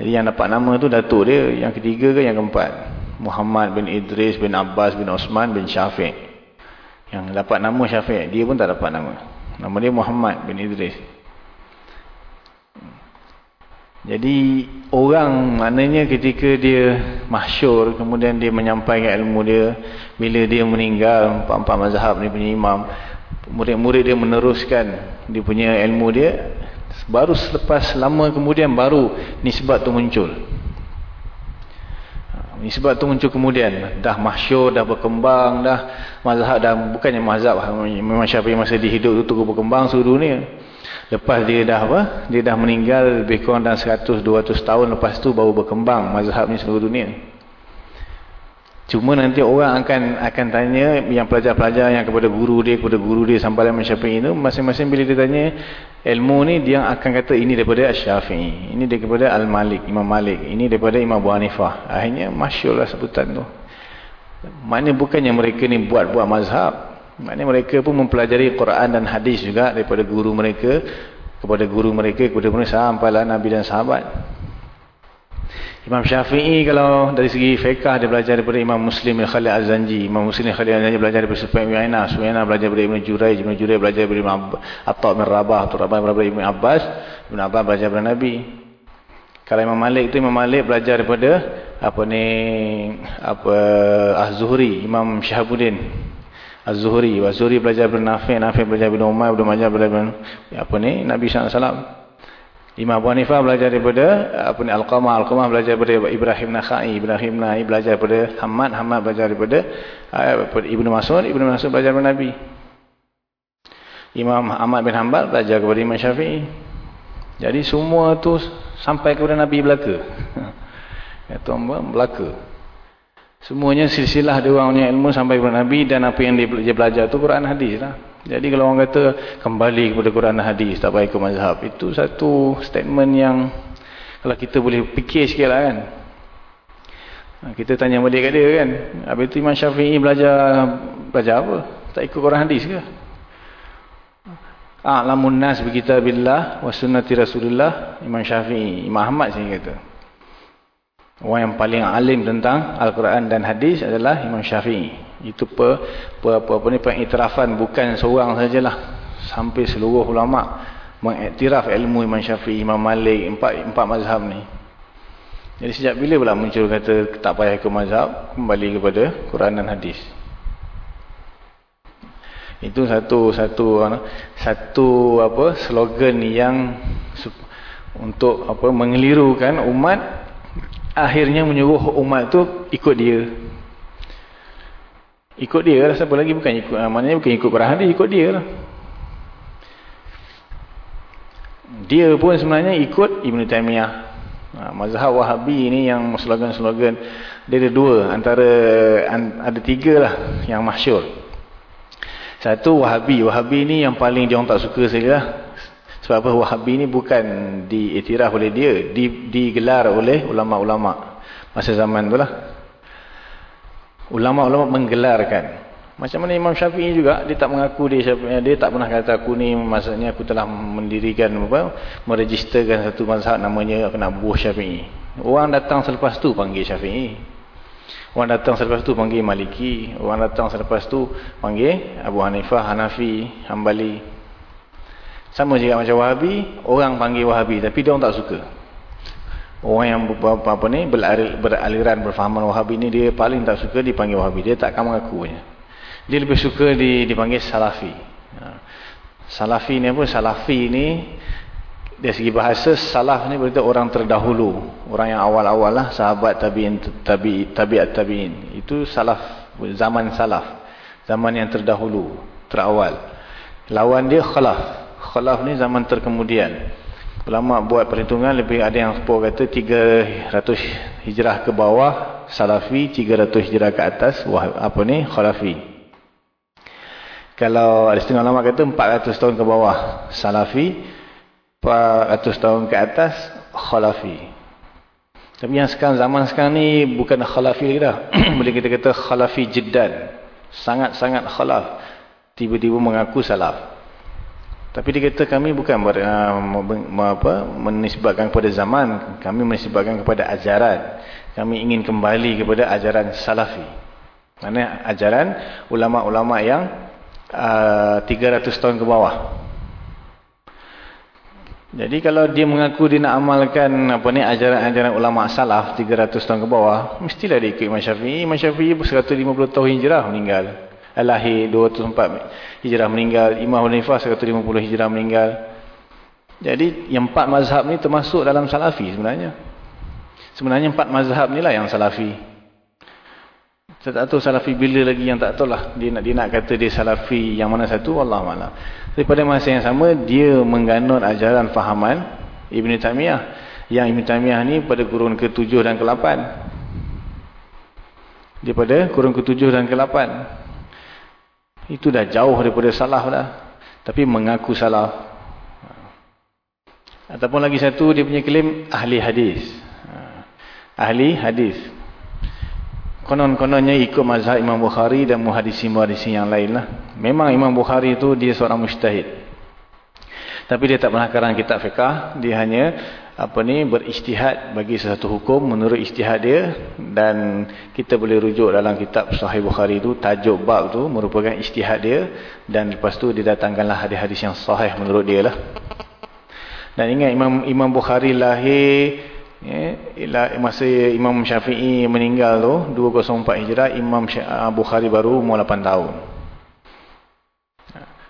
Jadi yang dapat nama tu datuk dia, yang ketiga ke yang keempat. Muhammad bin Idris bin Abbas bin Osman bin Syafiq. Yang dapat nama Syafiq, dia pun tak dapat nama. Nama dia Muhammad bin Idris. Jadi orang maknanya ketika dia mahsyur kemudian dia menyampaikan ilmu dia bila dia meninggal empat-empat mazhab ni punya imam murid-murid dia meneruskan dia punya ilmu dia baru selepas lama kemudian baru nisbat tu muncul ini sebab tu muncul kemudian. Dah masyur, dah berkembang, dah mazhab, dah bukannya mazhab. Memang Syafi'i masa dia hidup tu terus berkembang seluruh dunia. Lepas dia dah apa? Dia dah meninggal lebih kurang dalam 100-200 tahun lepas tu baru berkembang mazhab ni seluruh dunia. Cuma nanti orang akan akan tanya yang pelajar-pelajar yang kepada guru dia, kepada guru dia sampai Imam Syafi'i itu, masing-masing bila dia tanya ilmu ni, dia akan kata ini daripada Syafi'i. Ini daripada Al-Malik, Imam Malik. Ini daripada Imam Abu Hanifah. Akhirnya masyur lah sebutan tu. Maknanya bukannya mereka ni buat-buat mazhab. Maknanya mereka pun mempelajari Quran dan hadis juga daripada guru mereka, kepada guru mereka, kepada mereka sampailah Nabi dan sahabat. Imam Syafi'i kalau dari segi fiqah dia belajar daripada Imam Muslim Khalid Az-Zanji. Imam Muslim Khalid Az-Zanji belajar daripada Sufyan bin Uyainah. Sufyan belajar daripada Ibn Jurayj. Ibn Jurayj belajar daripada Imam Atta' bin Rabah. Atta' Rabah daripada Ibn Abbas. Ibn Abbas belajar daripada Nabi. Kalau Imam Malik itu Imam Malik belajar daripada apa ni apa Az-Zuhri, Imam Syahabuddin. Az-Zuhri, Az-Zuhri belajar daripada Nafi', Nafi' belajar daripada Umar, Majah belajar daripada apa ni Nabi sallallahu alaihi wasallam. Imam Abu Hanifah belajar daripada apa ni Al-Qamah, Al-Qamah belajar daripada Ibrahim Nakhai, Ibrahim Nakhai belajar daripada Hamad, Hamad belajar daripada, uh, Ibnu Mas'ud, Ibnu Mas'ud belajar daripada Nabi. Imam Ahmad bin Hanbal belajar kepada Imam Syafi'i. Jadi semua tu sampai kepada Nabi belaka. Kata orang belaka. Semuanya silsilah dia orang punya ilmu sampai kepada Nabi dan apa yang dia belajar tu Quran hadis lah. Jadi kalau orang kata kembali kepada Quran hadis tak payah ke mazhab. Itu satu statement yang kalau kita boleh fikir sikit lah kan. Ha, kita tanya balik kat dia kan. Habis itu Imam Syafi'i belajar belajar apa? Tak ikut Quran hadis ke? A'lamun nas bi kitabillah wa sunnati Rasulullah Imam Syafi'i. Imam Ahmad sini kata. Orang yang paling alim tentang Al-Quran dan hadis adalah Imam Syafi'i. Itu pe, pe, apa, apa ni pengiktirafan bukan seorang sajalah. Sampai seluruh ulama mengiktiraf ilmu Imam Syafi'i Imam Malik empat empat mazhab ni. Jadi sejak bila pula muncul kata tak payah ke mazhab kembali kepada Quran dan hadis? Itu satu satu satu apa slogan yang untuk apa mengelirukan umat akhirnya menyuruh umat tu ikut dia Ikut dia lah. Siapa lagi bukan ikut. Ah, maknanya bukan ikut hadis. Ikut dia lah. Dia pun sebenarnya ikut Ibn Taymiyah. Ha, mazhab Wahabi ni yang slogan-slogan. Dia ada dua. Antara ada tiga lah yang masyur. Satu Wahabi. Wahabi ni yang paling dia orang tak suka sekali lah. Sebab apa? Wahabi ni bukan diiktiraf oleh dia. Digelar oleh ulama-ulama. Masa zaman tu lah. Ulama-ulama menggelarkan. Macam mana Imam Syafi'i juga dia tak mengaku dia Syafi'i dia tak pernah kata aku ni maksudnya aku telah mendirikan apa meregisterkan satu mazhab namanya kena buah Syafi'i. Orang datang selepas tu panggil Syafi'i. Orang datang selepas tu panggil Maliki. Orang datang selepas tu panggil Abu Hanifah Hanafi Hanbali sama juga macam Wahabi orang panggil Wahabi tapi dia orang tak suka Orang yang apa, apa ni beraliran berfahaman Wahabi ni dia paling tak suka dipanggil Wahabi. Dia tak akan mengakunya. Dia lebih suka di, dipanggil Salafi. Ha. Salafi ni apa? Salafi ni dari segi bahasa salaf ni berarti orang terdahulu. Orang yang awal-awal lah sahabat tabi'in tabi tabi'at tabi'in. Itu salaf zaman salaf. Zaman yang terdahulu, terawal. Lawan dia khalaf. Khalaf ni zaman terkemudian. Ulama buat perhitungan lebih ada yang sepuluh kata 300 hijrah ke bawah Salafi, 300 hijrah ke atas wah, apa ni Khalafi. Kalau ada setengah ulama kata 400 tahun ke bawah Salafi, 400 tahun ke atas Khalafi. Tapi yang sekarang zaman sekarang ni bukan Khalafi lagi dah. Boleh kita kata Khalafi jiddan. Sangat-sangat khalaf. Tiba-tiba mengaku salaf. Tapi dia kata kami bukan ber, uh, apa, menisbatkan kepada zaman. Kami menisbatkan kepada ajaran. Kami ingin kembali kepada ajaran salafi. Mana ajaran ulama-ulama yang uh, 300 tahun ke bawah. Jadi kalau dia mengaku dia nak amalkan apa ni ajaran-ajaran ulama salaf 300 tahun ke bawah, mestilah dia ikut Imam Syafi'i. Imam Syafi'i 150 tahun hijrah meninggal lahir 204 hijrah meninggal Imam Hanifah 150 hijrah meninggal. Jadi yang empat mazhab ni termasuk dalam salafi sebenarnya. Sebenarnya empat mazhab ni lah yang salafi. Saya tak tahu salafi bila lagi yang tak tahu lah dia nak, dia nak kata dia salafi yang mana satu Allah malam. Tapi pada masa yang sama dia mengganut ajaran fahaman Ibn Taymiyah. Yang Ibn Taymiyah ni pada kurun ke-7 dan ke-8 daripada kurun ke-7 dan ke-8 itu dah jauh daripada salah dah. Tapi mengaku salah. Ataupun lagi satu dia punya klaim ahli hadis. Ahli hadis. Konon-kononnya ikut mazhab Imam Bukhari dan muhadisi-muhadisi yang lain lah memang Imam Bukhari itu dia seorang mujtahid tapi dia tak pernah karang kitab fiqah. Dia hanya apa ni berijtihad bagi sesuatu hukum menurut ijtihad dia. Dan kita boleh rujuk dalam kitab Sahih Bukhari itu tajuk bab tu merupakan ijtihad dia. Dan lepas tu didatangkanlah hadis-hadis yang sahih menurut dia lah. Dan ingat Imam Imam Bukhari lahir ya, masa Imam Syafi'i meninggal tu 204 Hijrah Imam Bukhari baru umur 8 tahun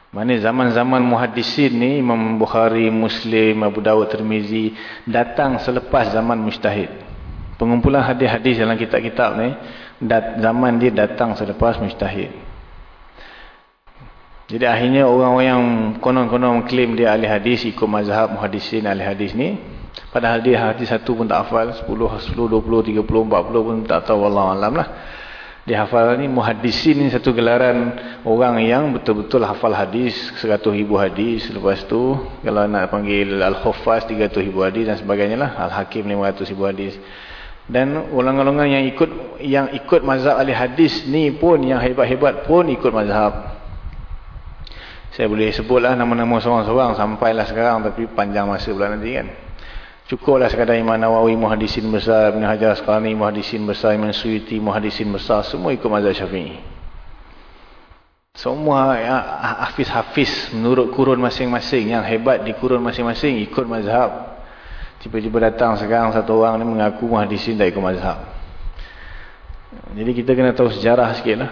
mana zaman-zaman muhadisin ni Imam Bukhari, Muslim, Abu Dawud, Tirmizi datang selepas zaman mustahid. Pengumpulan hadis-hadis dalam kitab-kitab ni zaman dia datang selepas mustahid. Jadi akhirnya orang-orang yang konon-konon klaim dia ahli hadis ikut mazhab muhadisin ahli hadis ni padahal dia hadis satu pun tak hafal 10, 10, 20, 30, 40 pun tak tahu Allah Alam lah dihafal ni muhadisin ni satu gelaran orang yang betul-betul hafal hadis 100 ribu hadis. Lepas tu kalau nak panggil Al-Khufaz 300 ribu hadis dan sebagainya lah. Al-Hakim 500 ribu hadis. Dan orang-orang yang ikut yang ikut mazhab ahli hadis ni pun yang hebat-hebat pun ikut mazhab. Saya boleh sebutlah nama-nama seorang-seorang sampailah sekarang tapi panjang masa pula nanti kan Cukuplah sekadar Imam Nawawi muhadisin besar, Ibn Hajar Asqalani muhadisin besar, Imam Suyuti muhadisin besar, semua ikut mazhab Syafi'i. Semua ya, hafiz-hafiz menurut kurun masing-masing, yang hebat di kurun masing-masing ikut mazhab. Tiba-tiba datang sekarang satu orang ni mengaku muhadisin tak ikut mazhab. Jadi kita kena tahu sejarah sikit lah.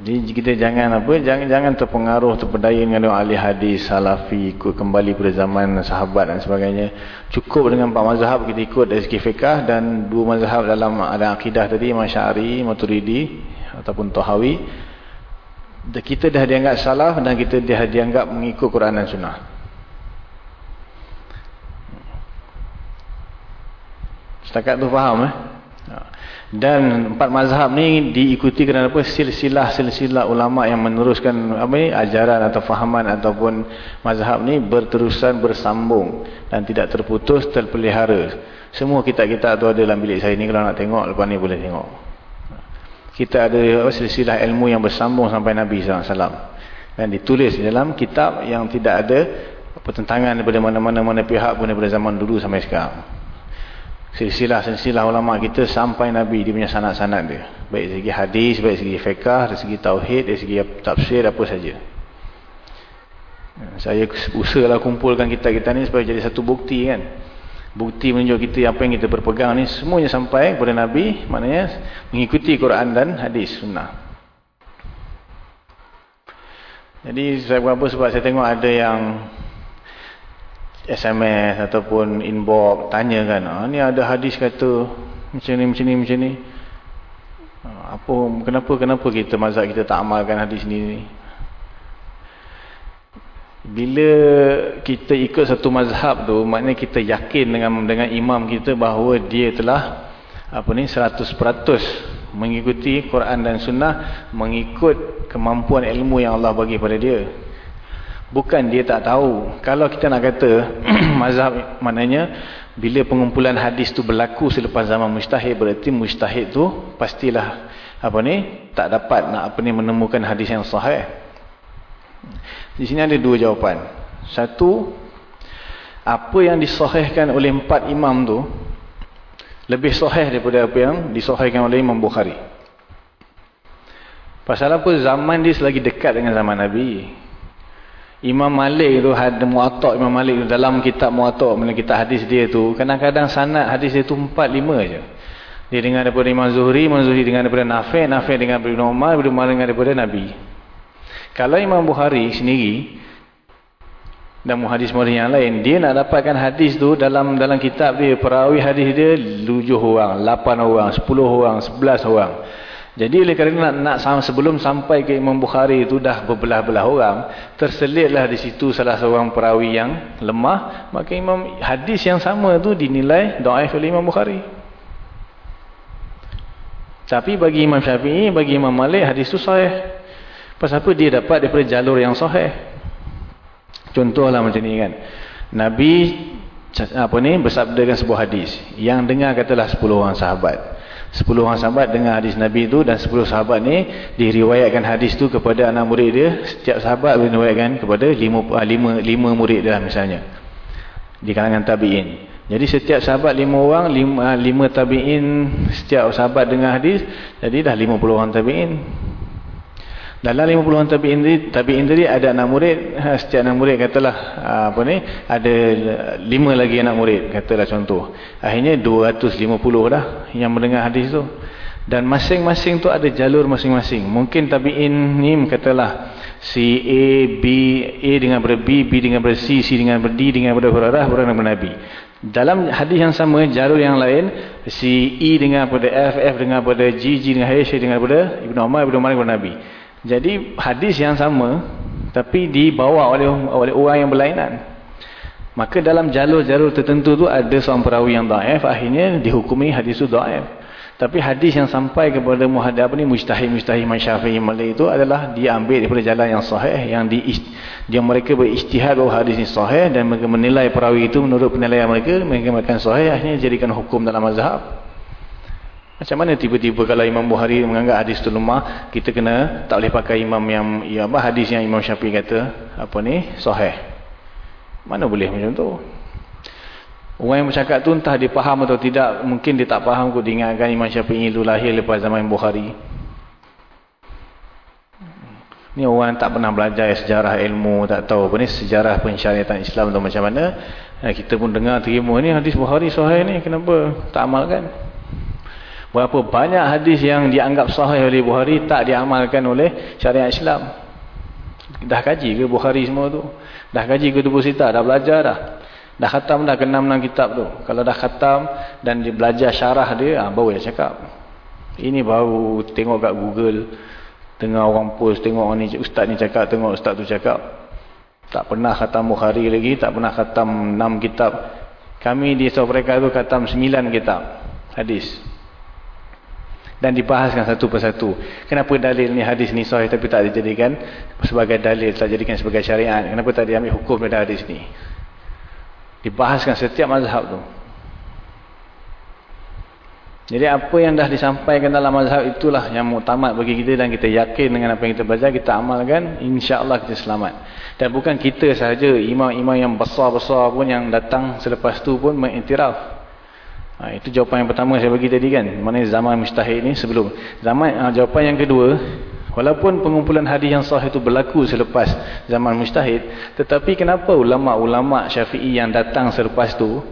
Jadi kita jangan apa jangan jangan terpengaruh terpedaya dengan ahli hadis salafi ikut kembali pada zaman sahabat dan sebagainya. Cukup dengan empat mazhab kita ikut dari segi fiqh dan dua mazhab dalam ada akidah tadi Masyari, Maturidi ataupun Tahawi. Kita dah dianggap salah dan kita dah dianggap mengikut Quran dan Sunnah. Setakat tu faham eh? Dan empat mazhab ni diikuti kerana apa? Silsilah-silsilah ulama yang meneruskan apa ni ajaran atau fahaman ataupun mazhab ni berterusan bersambung dan tidak terputus terpelihara. Semua kitab-kitab tu ada dalam bilik saya ni kalau nak tengok lepas ni boleh tengok. Kita ada silsilah ilmu yang bersambung sampai Nabi SAW. Dan ditulis dalam kitab yang tidak ada pertentangan daripada mana-mana pihak pun daripada zaman dulu sampai sekarang silsilah-silsilah ulama kita sampai Nabi dia punya sanad-sanad dia. Baik segi hadis, baik segi fiqah dari segi tauhid, dari segi tafsir apa saja. Saya usahalah kumpulkan kitab-kitab ni supaya jadi satu bukti kan? Bukti menunjuk kita apa yang kita berpegang ni semuanya sampai kepada Nabi maknanya mengikuti Quran dan hadis sunnah. Jadi saya buat apa? Sebab saya tengok ada yang SMS ataupun inbox tanya kan ah, ni ada hadis kata macam ni macam ni macam ni. Ah, apa kenapa kenapa kita mazhab kita tak amalkan hadis ni bila kita ikut satu mazhab tu maknanya kita yakin dengan dengan imam kita bahawa dia telah apa ni 100% mengikuti Quran dan sunnah mengikut kemampuan ilmu yang Allah bagi pada dia Bukan dia tak tahu. Kalau kita nak kata mazhab maknanya bila pengumpulan hadis tu berlaku selepas zaman mujtahid berarti mujtahid tu pastilah apa ni tak dapat nak apa ni menemukan hadis yang sahih. Di sini ada dua jawapan. Satu apa yang disahihkan oleh empat imam tu lebih sahih daripada apa yang disahihkan oleh Imam Bukhari. Pasal apa zaman dia selagi dekat dengan zaman Nabi. Imam Malik tu ada muatak Imam Malik tu dalam kitab muatak mana kitab hadis dia tu kadang-kadang sanad hadis dia tu 4 5 aja. Dia dengar daripada Imam Zuhri, Imam Zuhri dengar daripada Nafi', Nafi' dengar daripada Umar, Ibn Umar dengar daripada Nabi. Kalau Imam Bukhari sendiri dan muhadis muhadis yang lain, dia nak dapatkan hadis tu dalam dalam kitab dia, perawi hadis dia 7 orang, 8 orang, 10 orang, 11 orang. Jadi oleh kerana nak, nak sebelum sampai ke Imam Bukhari itu dah berbelah-belah orang, terselitlah di situ salah seorang perawi yang lemah, maka Imam hadis yang sama tu dinilai dhaif oleh Imam Bukhari. Tapi bagi Imam Syafi'i, bagi Imam Malik, hadis itu sahih. Pasal apa dia dapat daripada jalur yang sahih. Contohlah macam ni kan. Nabi apa ni bersabdakan sebuah hadis. Yang dengar katalah 10 orang sahabat. 10 orang sahabat dengar hadis Nabi itu dan 10 sahabat ni diriwayatkan hadis tu kepada anak murid dia. Setiap sahabat diriwayatkan kepada 5, 5, 5 murid dia misalnya. Di kalangan tabi'in. Jadi setiap sahabat lima orang, lima, lima tabi'in, setiap sahabat dengar hadis, jadi dah lima puluh orang tabi'in. Dalam lima puluh orang tabi'in tadi, tabi'in tadi ada anak murid, ha, setiap anak murid katalah, ha, apa ni, ada lima lagi anak murid, katalah contoh. Akhirnya dua ratus lima puluh dah yang mendengar hadis tu. Dan masing-masing tu ada jalur masing-masing. Mungkin tabi'in ni katalah, si A, B, A dengan ber B, B dengan ber C, C dengan ber D, dengan ber Hurairah, Hurairah dengan Nabi. Dalam hadis yang sama, jalur yang lain, si E dengan pada F, F dengan pada G, G dengan H, H dengan pada Ibn Umar, Ibn Umar dengan Nabi. Jadi hadis yang sama, tapi dibawa oleh oleh orang yang berlainan. Maka dalam jalur-jalur tertentu tu ada seorang perawi yang daif, akhirnya dihukumi hadis itu daif. Tapi hadis yang sampai kepada muhadab ni mujtahid-mujtahid Syafi'i Malik itu adalah diambil daripada jalan yang sahih yang di yang mereka berijtihad bahawa hadis ini sahih dan mereka menilai perawi itu menurut penilaian mereka mereka makan sahih akhirnya jadikan hukum dalam mazhab. Macam mana tiba-tiba kalau Imam Bukhari menganggap hadis itu lemah, kita kena tak boleh pakai imam yang ya apa hadis yang Imam Syafi'i kata apa ni sahih. Mana boleh macam tu? Orang yang bercakap tu entah dia faham atau tidak. Mungkin dia tak faham kot diingatkan Imam Syafi'i itu lahir lepas zaman Bukhari. Ni orang tak pernah belajar sejarah ilmu, tak tahu apa ni sejarah pensyariatan Islam atau macam mana. Kita pun dengar terima ni hadis Bukhari sahih ni kenapa tak amalkan? Berapa banyak hadis yang dianggap sahih oleh Bukhari tak diamalkan oleh syariat Islam. Dah kaji ke Bukhari semua tu? Dah kaji ke tubuh sita? Dah belajar dah? Dah khatam dah ke enam kitab tu. Kalau dah khatam dan dia belajar syarah dia, ha, baru dia cakap. Ini baru tengok kat Google. Tengah orang post, tengok orang ni, ustaz ni cakap, tengok ustaz tu cakap. Tak pernah khatam Bukhari lagi, tak pernah khatam enam kitab. Kami di South mereka tu khatam sembilan kitab. Hadis. Dan dibahaskan satu persatu. Kenapa dalil ni hadis ni sahih tapi tak dijadikan sebagai dalil, tak dijadikan sebagai syariat. Kenapa tak diambil hukum pada hadis ni. Dibahaskan setiap mazhab tu. Jadi apa yang dah disampaikan dalam mazhab itulah yang mutamat bagi kita dan kita yakin dengan apa yang kita belajar, kita amalkan, insya-Allah kita selamat. Dan bukan kita sahaja, imam-imam yang besar-besar pun yang datang selepas tu pun mengiktiraf. Ha, itu jawapan yang pertama saya bagi tadi kan. Mana zaman mustahil ni sebelum. Zaman ha, jawapan yang kedua, Walaupun pengumpulan hadis yang sahih itu berlaku selepas zaman mustahid, tetapi kenapa ulama-ulama Syafi'i yang datang selepas itu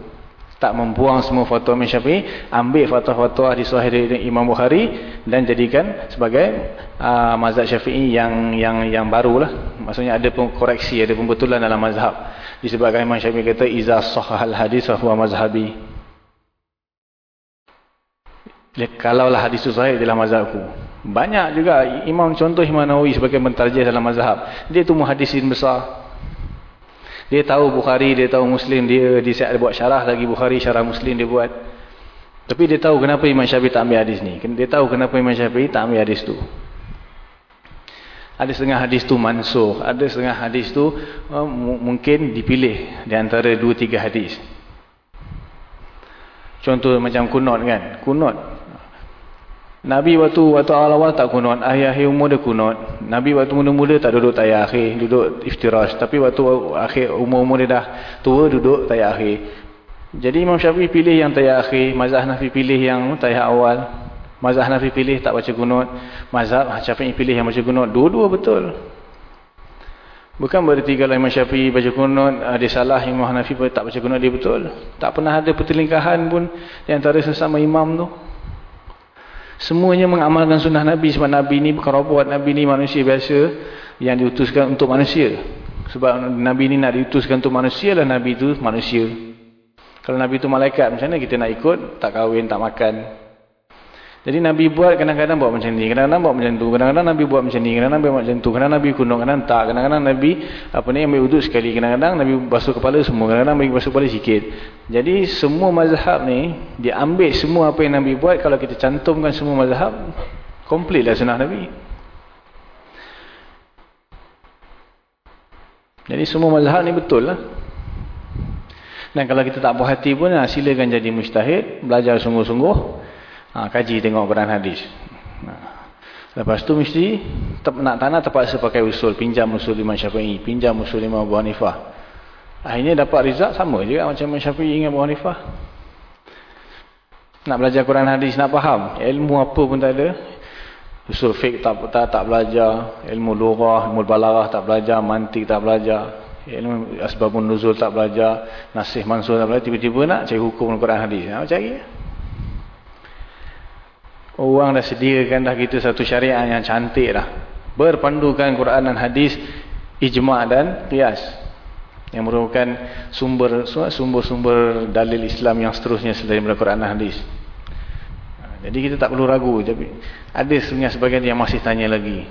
tak membuang semua fatwa Imam Syafi'i, ambil fatwa-fatwa hadis sahih dari Imam Bukhari dan jadikan sebagai uh, mazhab Syafi'i yang yang yang barulah. Maksudnya ada koreksi, ada pembetulan dalam mazhab. Disebabkan Imam Syafi'i kata iza sahhal hadis huwa mazhabi. Kalaulah hadis itu sahih dalam mazhabku. Banyak juga imam contoh Imam Nawawi sebagai mentarjah dalam mazhab. Dia tu muhadisin besar. Dia tahu Bukhari, dia tahu Muslim, dia dia siap buat syarah lagi Bukhari, syarah Muslim dia buat. Tapi dia tahu kenapa Imam Syafi'i tak ambil hadis ni. Dia tahu kenapa Imam Syafi'i tak ambil hadis tu. Ada setengah hadis tu mansuh, ada setengah hadis tu uh, mungkin dipilih di antara dua tiga hadis. Contoh macam kunut kan. Kunut Nabi waktu waktu awal-awal tak kunut, akhir-akhir umur dia kunut. Nabi waktu muda-muda tak duduk tayar akhir, duduk iftirash. Tapi waktu akhir umur-umur dia dah tua, duduk tayar akhir. Jadi Imam Syafi'i pilih yang tayar akhir, Mazhab Hanafi pilih yang tayar awal. Mazhab Hanafi pilih tak baca kunut, Mazhab Syafi'i pilih yang baca kunut. Dua-dua betul. Bukan berarti kalau Imam Syafi'i baca kunut, dia salah, Imam Hanafi tak baca kunut, dia betul. Tak pernah ada pertelingkahan pun di antara sesama imam tu. Semuanya mengamalkan sunnah Nabi sebab Nabi ni robot, Nabi ni manusia biasa yang diutuskan untuk manusia. Sebab Nabi ni nak diutuskan untuk manusia lah Nabi itu manusia. Kalau Nabi itu malaikat macam mana kita nak ikut, tak kahwin, tak makan. Jadi Nabi buat kadang-kadang buat macam ni, kadang-kadang buat macam tu, kadang-kadang Nabi buat macam ni, kadang-kadang buat macam tu, kadang-kadang Nabi kunung, kadang-kadang tak, kadang-kadang Nabi apa ni ambil wuduk sekali, kadang-kadang Nabi basuh kepala semua, kadang-kadang Nabi basuh kepala sikit. Jadi semua mazhab ni diambil semua apa yang Nabi buat kalau kita cantumkan semua mazhab komplit lah sunnah Nabi. Jadi semua mazhab ni betul lah. Dan kalau kita tak puas hati pun, silakan jadi mustahid, belajar sungguh-sungguh. Ha, kaji tengok Quran hadis. Ha. Lepas tu mesti nak tanah terpaksa pakai usul. Pinjam usul Imam Syafi'i. Pinjam usul Imam Abu Hanifah. Akhirnya dapat result sama juga macam Imam Syafi'i dengan Abu Hanifah. Nak belajar Quran hadis, nak faham. Ilmu apa pun tak ada. Usul fiqh tak, tak, tak belajar. Ilmu lurah, ilmu balarah tak belajar. Mantik tak belajar. Ilmu asbabun nuzul tak belajar. Nasih mansur tak belajar. Tiba-tiba nak cari hukum Quran hadis. Nak cari ya? Orang dah sediakan dah kita satu syariat yang cantik dah. Berpandukan Quran dan hadis, ijma' dan qiyas. Yang merupakan sumber sumber-sumber dalil Islam yang seterusnya selain daripada Quran dan hadis. Jadi kita tak perlu ragu. Tapi ada sebenarnya sebagian yang masih tanya lagi.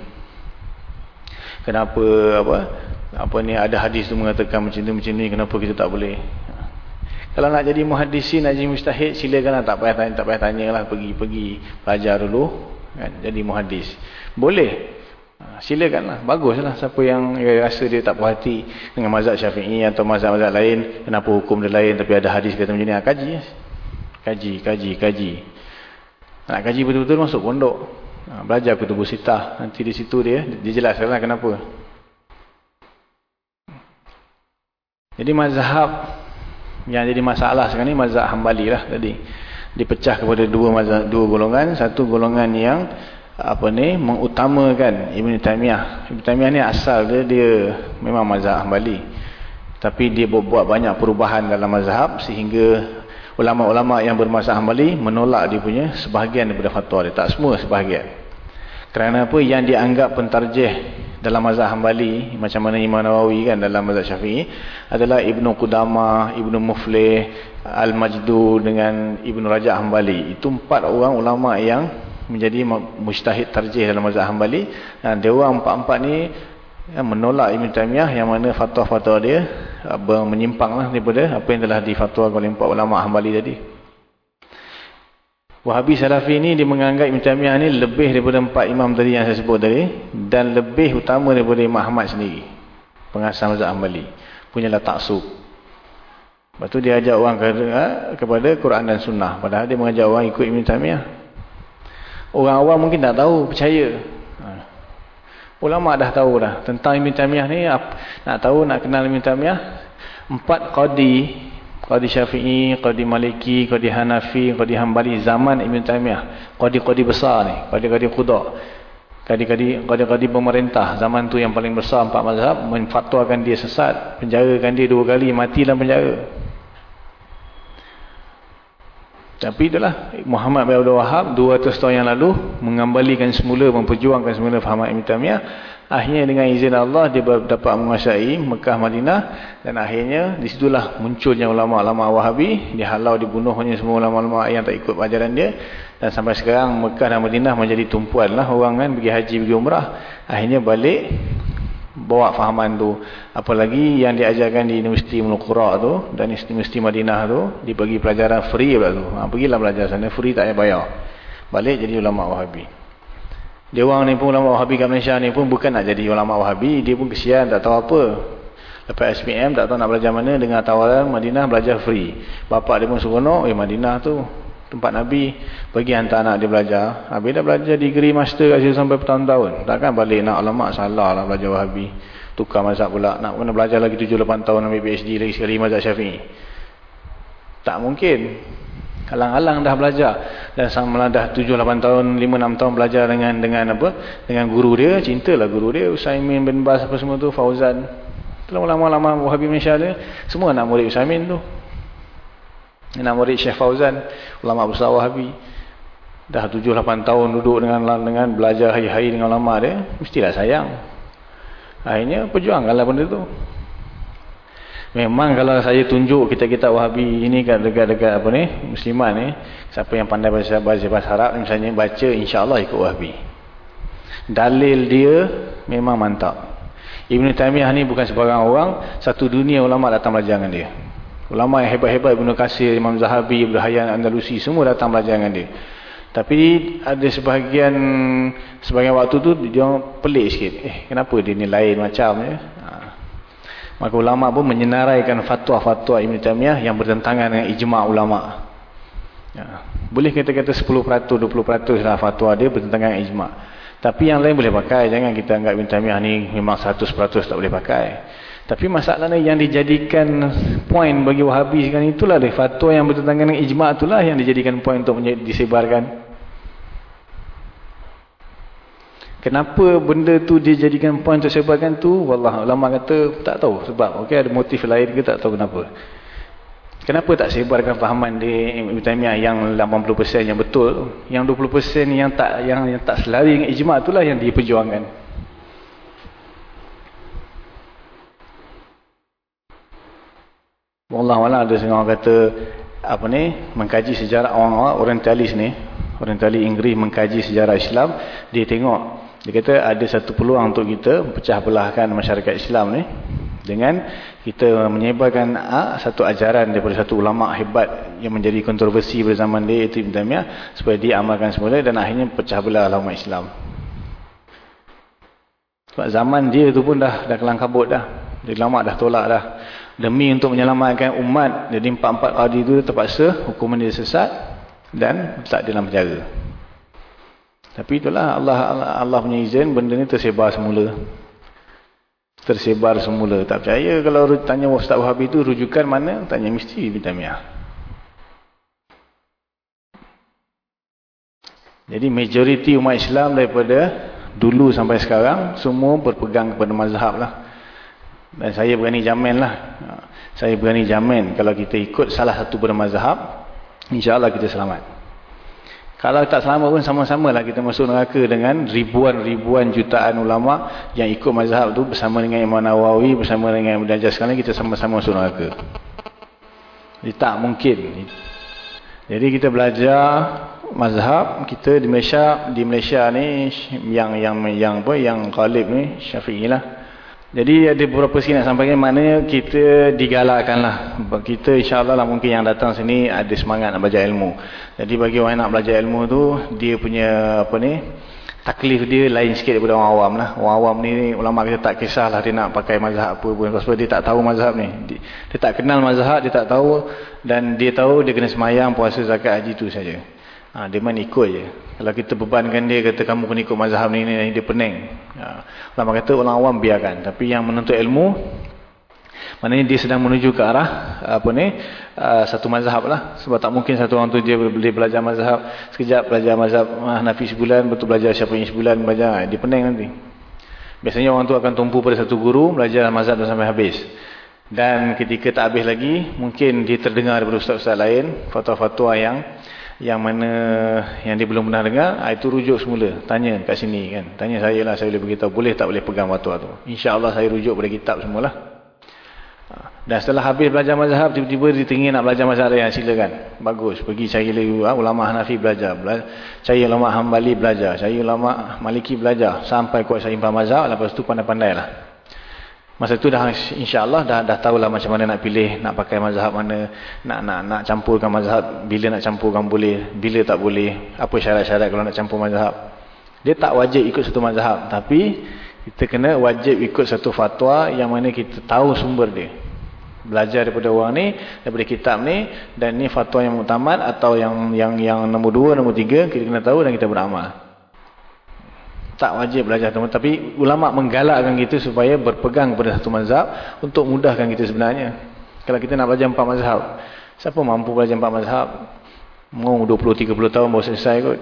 Kenapa apa apa ni ada hadis tu mengatakan macam ni macam ni kenapa kita tak boleh kalau nak jadi muhadisi, nak jadi mustahid, silakanlah tak payah tanya, tak payah tanyalah pergi-pergi belajar dulu kan, jadi muhadis. Boleh. Ha, silakanlah, baguslah siapa yang rasa dia tak puas hati dengan mazhab Syafi'i atau mazhab-mazhab lain, kenapa hukum dia lain tapi ada hadis kata macam ni, ha, kaji. Kaji, kaji, kaji. Nak kaji betul-betul masuk pondok. Ha, belajar kutubus sitah. Nanti di situ dia dia jelaskanlah kenapa. Jadi mazhab yang jadi masalah sekarang ni mazhab Hambali lah tadi. Dipecah kepada dua mazhab, dua golongan, satu golongan yang apa ni mengutamakan Ibn Taymiyah. Ibn Taymiyah ni asal dia dia memang mazhab Hambali. Tapi dia buat banyak perubahan dalam mazhab sehingga ulama-ulama yang bermazhab Hambali menolak dia punya sebahagian daripada fatwa dia, tak semua sebahagian. Kerana apa yang dianggap pentarjih dalam mazhab Hambali macam mana Imam Nawawi kan dalam mazhab Syafi'i adalah Ibnu Qudamah, Ibnu Muflih, Al-Majdu dengan Ibnu Rajab Hambali. Itu empat orang ulama yang menjadi mujtahid tarjih dalam mazhab Hambali dan dia orang empat-empat ni yang menolak Ibn Taymiyah yang mana fatwa-fatwa dia menyimpanglah daripada apa yang telah difatwakan oleh empat ulama Hambali tadi. Wahabi Salafi ni dia menganggap Ibn Taymiyah ni lebih daripada empat imam tadi yang saya sebut tadi dan lebih utama daripada Imam Ahmad sendiri. Pengasas mazhab Hanbali. Punyalah taksub. Lepas tu dia ajak orang ha, kepada Quran dan Sunnah. Padahal dia mengajak orang ikut Ibn Taymiyah. Orang awam mungkin tak tahu, percaya. Ha. Ulama dah tahu dah tentang Ibn Taymiyah ni. Nak tahu, nak kenal Ibn Taymiyah. Empat qadi Qadi Syafi'i, Qadi Maliki, Qadi Hanafi, Qadi Hanbali zaman Ibn Taymiyah. Qadi-qadi besar ni, Qadi-qadi Qudak. Qadi-qadi pemerintah zaman tu yang paling besar empat mazhab menfatwakan dia sesat, penjarakan dia dua kali, mati dalam penjara. Tapi itulah Muhammad bin Abdul Wahab 200 tahun yang lalu mengembalikan semula memperjuangkan semula fahaman Ibn Taymiyah Akhirnya dengan izin Allah dia dapat menguasai Mekah Madinah. Dan akhirnya disitulah munculnya ulama-ulama Wahabi. Dihalau dibunuhnya semua ulama-ulama yang tak ikut ajaran dia. Dan sampai sekarang Mekah dan Madinah menjadi tumpuan lah orang kan pergi haji pergi umrah. Akhirnya balik bawa fahaman tu. Apalagi yang diajarkan di Universiti Mulukura tu dan Universiti Madinah tu dibagi pelajaran free pula tu. Ha, pergilah belajar sana free tak payah bayar. Balik jadi ulama Wahabi dia orang ni pun ulama wahabi kat Malaysia ni pun bukan nak jadi ulama wahabi. Dia pun kesian tak tahu apa. Lepas SPM tak tahu nak belajar mana. Dengan tawaran Madinah belajar free. Bapak dia pun seronok. Eh Madinah tu tempat Nabi. Pergi hantar anak dia belajar. Habis dah belajar degree master kat situ sampai bertahun-tahun. Takkan balik nak ulama salah lah belajar wahabi. Tukar mazhab pula. Nak kena belajar lagi 7-8 tahun ambil PhD lagi sekali mazhab syafi'i. Tak mungkin. Alang-alang dah belajar dan sama dah 7 8 tahun 5 6 tahun belajar dengan dengan apa? Dengan guru dia, cintalah guru dia Usaimin bin Bas apa semua tu, Fauzan. Itulah lama-lama Wahabi Malaysia dia, semua nak murid Usaimin tu. Nak murid Syekh Fauzan, ulama besar Wahabi. Dah 7 8 tahun duduk dengan dengan belajar hari-hari dengan ulama dia, mestilah sayang. Akhirnya perjuangkanlah benda tu. Memang kalau saya tunjuk kita-kita Wahabi ini kat dekat-dekat apa ni, musliman ni, siapa yang pandai bahasa bahasa, bahasa Arab misalnya baca insya-Allah ikut Wahabi. Dalil dia memang mantap. Ibn Taymiyah ni bukan sebarang orang, satu dunia ulama datang belajar dengan dia. Ulama yang hebat-hebat Ibn Qasir, Imam Zahabi, Ibn Hayyan Andalusi semua datang belajar dengan dia. Tapi ada sebahagian sebahagian waktu tu dia pelik sikit. Eh kenapa dia ni lain macam ya? Maka ulama pun menyenaraikan fatwa-fatwa Ibn Taymiyah yang bertentangan dengan ijma' ulama. Ya. Boleh kita kata 10%, 20% lah fatwa dia bertentangan dengan ijma'. Tapi yang lain boleh pakai. Jangan kita anggap Ibn Taymiyah ni memang 100% tak boleh pakai. Tapi masalahnya yang dijadikan poin bagi wahabi sekarang itulah. Fatwa yang bertentangan dengan ijma' itulah yang dijadikan poin untuk disebarkan. Kenapa benda tu dia jadikan poin untuk sebarkan tu? Wallah ulama kata tak tahu sebab. Okey ada motif lain ke tak tahu kenapa. Kenapa tak sebarkan fahaman di Ibn Taymiyah yang 80% yang betul, yang 20% yang tak yang, yang tak selari dengan ijma' itulah yang diperjuangkan. Wallah wallah ada orang kata apa ni mengkaji sejarah orang-orang orientalis ni orientalis Inggeris mengkaji sejarah Islam dia tengok dia kata ada satu peluang untuk kita pecah belahkan masyarakat Islam ni dengan kita menyebarkan ah, satu ajaran daripada satu ulama hebat yang menjadi kontroversi pada zaman dia itu Ibn Taymiyah supaya dia amalkan semula dan akhirnya pecah belah umat Islam. Sebab zaman dia tu pun dah dah kelang kabut dah. Dia lama dah tolak dah. Demi untuk menyelamatkan umat, jadi empat-empat qadi itu terpaksa hukuman dia sesat dan tak dalam penjara. Tapi itulah Allah Allah, Allah punya izin benda ni tersebar semula. Tersebar semula. Tak percaya kalau tanya Ustaz Wahabi tu rujukan mana? Tanya mesti Ibn Tamiyah. Jadi majoriti umat Islam daripada dulu sampai sekarang semua berpegang kepada mazhab lah. Dan saya berani jamin lah. Saya berani jamin kalau kita ikut salah satu bermazhab insya-Allah kita selamat. Kalau tak selamat pun sama-sama lah kita masuk neraka dengan ribuan-ribuan jutaan ulama yang ikut mazhab tu bersama dengan Imam Nawawi, bersama dengan Ibn Hajar sekalian kita sama-sama masuk neraka. Jadi tak mungkin. Jadi kita belajar mazhab kita di Malaysia, di Malaysia ni yang yang yang apa yang qalib ni Syafi'i lah. Jadi ada beberapa sikit nak sampaikan maknanya kita digalakkanlah. Kita insyaAllah lah mungkin yang datang sini ada semangat nak belajar ilmu. Jadi bagi orang yang nak belajar ilmu tu, dia punya apa ni, taklif dia lain sikit daripada orang awam lah. Orang awam ni, ulama kita tak kisahlah dia nak pakai mazhab apa pun. Sebab dia tak tahu mazhab ni. Dia, dia tak kenal mazhab, dia tak tahu. Dan dia tahu dia kena semayang, puasa, zakat, haji tu saja. Ha, dia main ikut je. Kalau kita bebankan dia, kata kamu kena ikut mazhab ni, ni dia pening. Ha, ulama kata orang awam biarkan. Tapi yang menuntut ilmu, maknanya dia sedang menuju ke arah apa ni uh, satu mazhab lah. Sebab tak mungkin satu orang tu dia boleh belajar mazhab, sekejap belajar mazhab Hanafi sebulan, betul belajar siapa yang sebulan, belajar. Dia pening nanti. Biasanya orang tu akan tumpu pada satu guru, belajar mazhab sampai habis. Dan ketika tak habis lagi, mungkin dia terdengar daripada ustaz-ustaz lain, fatwa-fatwa yang yang mana yang dia belum pernah dengar ah, itu rujuk semula. Tanya kat sini kan. Tanya saya lah saya boleh beritahu. Boleh tak boleh pegang waktu tu? insyaAllah saya rujuk pada kitab semualah. Ah, dan setelah habis belajar mazhab tiba-tiba dia tinggi nak belajar mazhab yang silakan. Bagus. Pergi cari ah, ulama Hanafi belajar. Cari ulama Hambali belajar. Cari ulama Maliki belajar. Sampai kuat saya impah mazhab lepas tu pandai-pandai lah Masa tu dah insya-Allah dah dah tahulah macam mana nak pilih, nak pakai mazhab mana, nak nak nak campurkan mazhab, bila nak campurkan boleh, bila tak boleh, apa syarat-syarat kalau nak campur mazhab. Dia tak wajib ikut satu mazhab, tapi kita kena wajib ikut satu fatwa yang mana kita tahu sumber dia. Belajar daripada orang ni, daripada kitab ni dan ni fatwa yang muktamad atau yang yang yang nombor dua, nombor tiga kita kena tahu dan kita beramal tak wajib belajar teman. Tapi ulama menggalakkan kita supaya berpegang pada satu mazhab untuk mudahkan kita sebenarnya. Kalau kita nak belajar empat mazhab siapa mampu belajar empat mazhab? Mau 20 30 tahun baru selesai kot.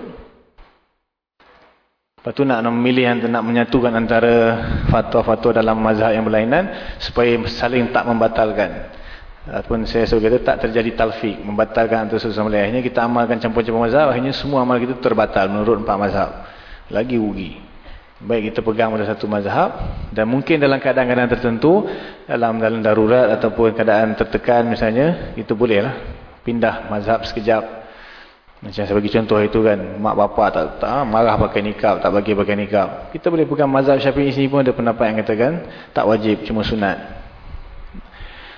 Lepas tu nak memilih nak menyatukan antara fatwa-fatwa dalam mazhab yang berlainan supaya saling tak membatalkan. Ataupun saya suruh kata tak terjadi talfik membatalkan antara satu sama lain. Akhirnya kita amalkan campur-campur mazhab akhirnya semua amal kita terbatal menurut empat mazhab. Lagi rugi Baik kita pegang pada satu mazhab dan mungkin dalam keadaan-keadaan tertentu dalam dalam darurat ataupun keadaan tertekan misalnya itu bolehlah pindah mazhab sekejap. Macam saya bagi contoh itu kan mak bapak tak, tak marah pakai nikab, tak bagi pakai nikab. Kita boleh pegang mazhab Syafi'i sini pun ada pendapat yang katakan tak wajib cuma sunat.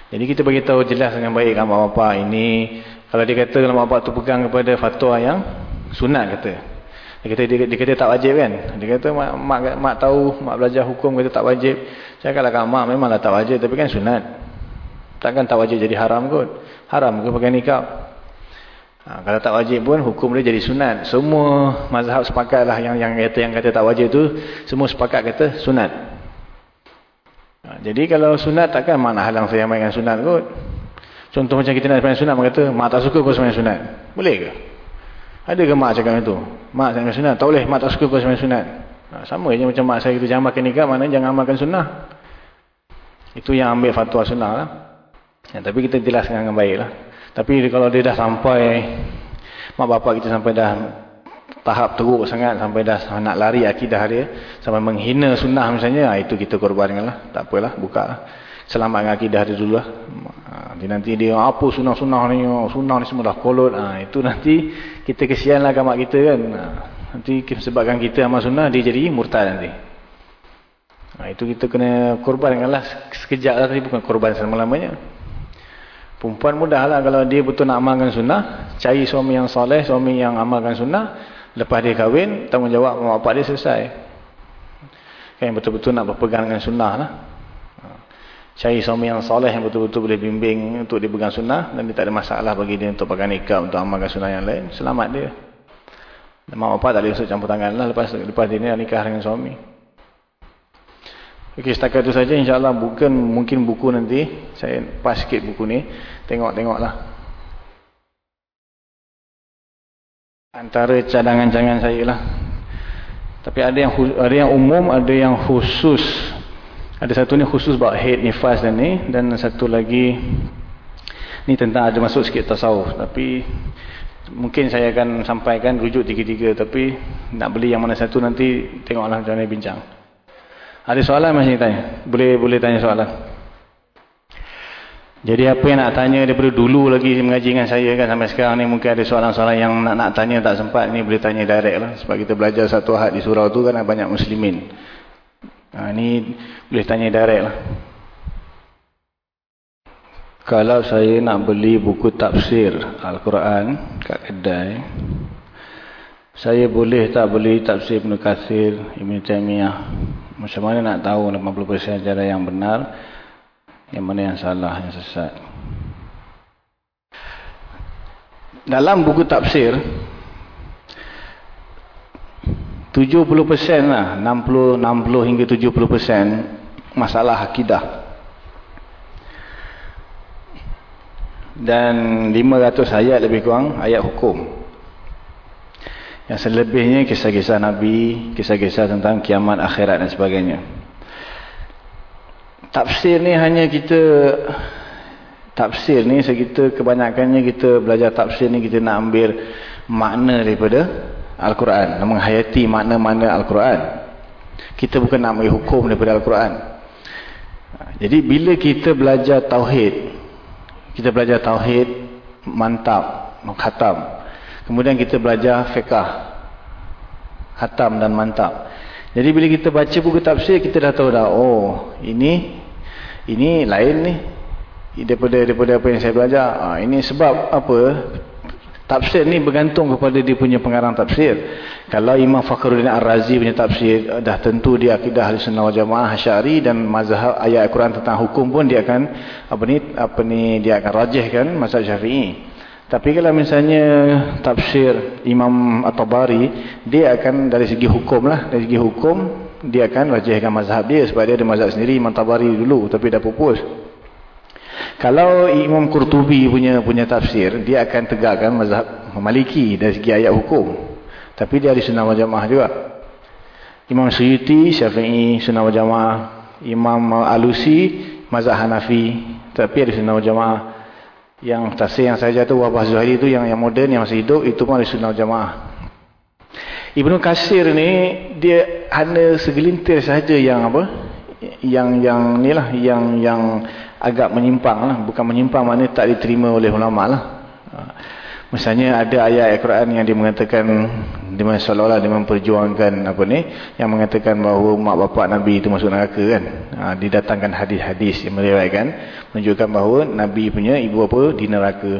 Jadi kita bagi tahu jelas dengan baik kan mak bapak ini kalau dia kata mak bapak tu pegang kepada fatwa yang sunat kata. Dia kata, dia, dia kata tak wajib kan. Dia kata mak, mak, mak tahu, mak belajar hukum kata tak wajib. Saya kan mak memanglah tak wajib tapi kan sunat. Takkan tak wajib jadi haram kot. Haram ke pakai nikab. Ha, kalau tak wajib pun hukum dia jadi sunat. Semua mazhab sepakat lah yang, yang, kata, yang kata tak wajib tu. Semua sepakat kata sunat. Ha, jadi kalau sunat takkan mana halang saya mainkan sunat kot. Contoh macam kita nak main sunat. Mak kata mak tak suka kau main sunat. Boleh ke? Ada ke mak cakap itu? Mak saya sunat. Tak boleh. Mak tak suka kau sembahyang sunat. Nah, sama je macam mak saya itu. Jangan makan nikah. Mana jangan amalkan sunnah. Itu yang ambil fatwa sunnah lah. Ya, tapi kita jelaskan dengan baik lah. Tapi kalau dia dah sampai. Mak bapak kita sampai dah. Tahap teruk sangat. Sampai dah nak lari akidah dia. Sampai menghina sunnah misalnya. Itu kita korbankan lah. Tak apalah. Buka lah selamat dengan akidah dia dulu lah. Ha, nanti dia apa sunnah-sunnah ni, oh, sunnah ni semua dah kolot. Ha, itu nanti kita kesian lah mak kita kan. Ha, nanti sebabkan kita amal sunnah, dia jadi murtad nanti. Ha, itu kita kena korbankan lah sekejap lah tapi bukan korban selama-lamanya. Perempuan mudah lah kalau dia betul nak amalkan sunnah, cari suami yang soleh, suami yang amalkan sunnah, lepas dia kahwin, tanggungjawab mak bapak dia selesai. Kan betul-betul nak berpegang dengan sunnah lah. Cari suami yang soleh yang betul-betul boleh bimbing untuk dipegang sunnah. Dan dia tak ada masalah bagi dia untuk pakai nikah, untuk amalkan sunnah yang lain. Selamat dia. Mak bapak tak boleh campur tangan lah lepas, lepas dia ni nikah dengan suami. Okey, setakat itu saja insyaAllah. Bukan, mungkin buku nanti. Saya pas sikit buku ni. Tengok-tengoklah. Antara cadangan-cadangan saya lah. Tapi ada yang ada yang umum, ada yang khusus ada satu ni khusus buat head nifas dan ni dan satu lagi ni tentang ada masuk sikit tasawuf tapi mungkin saya akan sampaikan rujuk tiga-tiga tapi nak beli yang mana satu nanti tengoklah macam mana bincang. Ada soalan masih tanya? Boleh boleh tanya soalan. Jadi apa yang nak tanya daripada dulu lagi mengaji dengan saya kan sampai sekarang ni mungkin ada soalan-soalan yang nak nak tanya tak sempat ni boleh tanya direct lah sebab kita belajar satu ahad di surau tu kan banyak muslimin. Ha, ni boleh tanya direct lah. Kalau saya nak beli buku tafsir Al-Quran kat kedai, saya boleh tak beli tafsir Ibn Kathir, Ibn Taymiyah? Macam mana nak tahu 80% cara yang benar, yang mana yang salah, yang sesat? Dalam buku tafsir, 70% lah. 60, 60 hingga 70% masalah akidah. Dan 500 ayat lebih kurang ayat hukum. Yang selebihnya kisah-kisah Nabi kisah-kisah tentang kiamat akhirat dan sebagainya. Tafsir ni hanya kita tafsir ni kita kebanyakannya kita belajar tafsir ni kita nak ambil makna daripada Al-Quran, menghayati makna-makna Al-Quran. Kita bukan nak ambil hukum daripada Al-Quran. Jadi bila kita belajar Tauhid, kita belajar Tauhid, mantap, khatam. Kemudian kita belajar fiqah, khatam dan mantap. Jadi bila kita baca buku tafsir, kita dah tahu dah, oh ini, ini lain ni. Daripada, daripada apa yang saya belajar. Ha, ini sebab apa? Tafsir ni bergantung kepada dia punya pengarang tafsir. Kalau Imam Fakhruddin Ar-Razi punya tafsir, dah tentu dia akidah ahli sunnah jamaah Hasyari dan mazhab ayat Al-Quran tentang hukum pun dia akan apa ni apa ni dia akan rajihkan mazhab Syafi'i. Tapi kalau misalnya tafsir Imam At-Tabari, dia akan dari segi hukum lah, dari segi hukum dia akan rajihkan mazhab dia sebab dia ada mazhab sendiri Imam Tabari dulu tapi dah pupus. Kalau Imam Qurtubi punya punya tafsir, dia akan tegakkan mazhab Maliki dari segi ayat hukum. Tapi dia ada sunnah wal jamaah juga. Imam Suyuti, Syafi'i, sunnah wal jamaah. Imam Alusi, mazhab Hanafi. Tapi ada sunnah wal jamaah. Yang tafsir yang saya jatuh, Wabah Zuhairi itu yang yang moden, yang masih hidup, itu pun ada sunnah wal jamaah. Ibnu Kasir ni dia hanya segelintir saja yang apa? Yang yang ni lah yang yang agak menyimpang lah. Bukan menyimpang maknanya tak diterima oleh ulama lah. Misalnya ada ayat Al-Quran yang dia mengatakan di mana seolah-olah dia memperjuangkan apa ni yang mengatakan bahawa mak bapak Nabi itu masuk neraka kan. Ha, didatangkan hadis-hadis yang meriwayatkan menunjukkan bahawa Nabi punya ibu apa di neraka.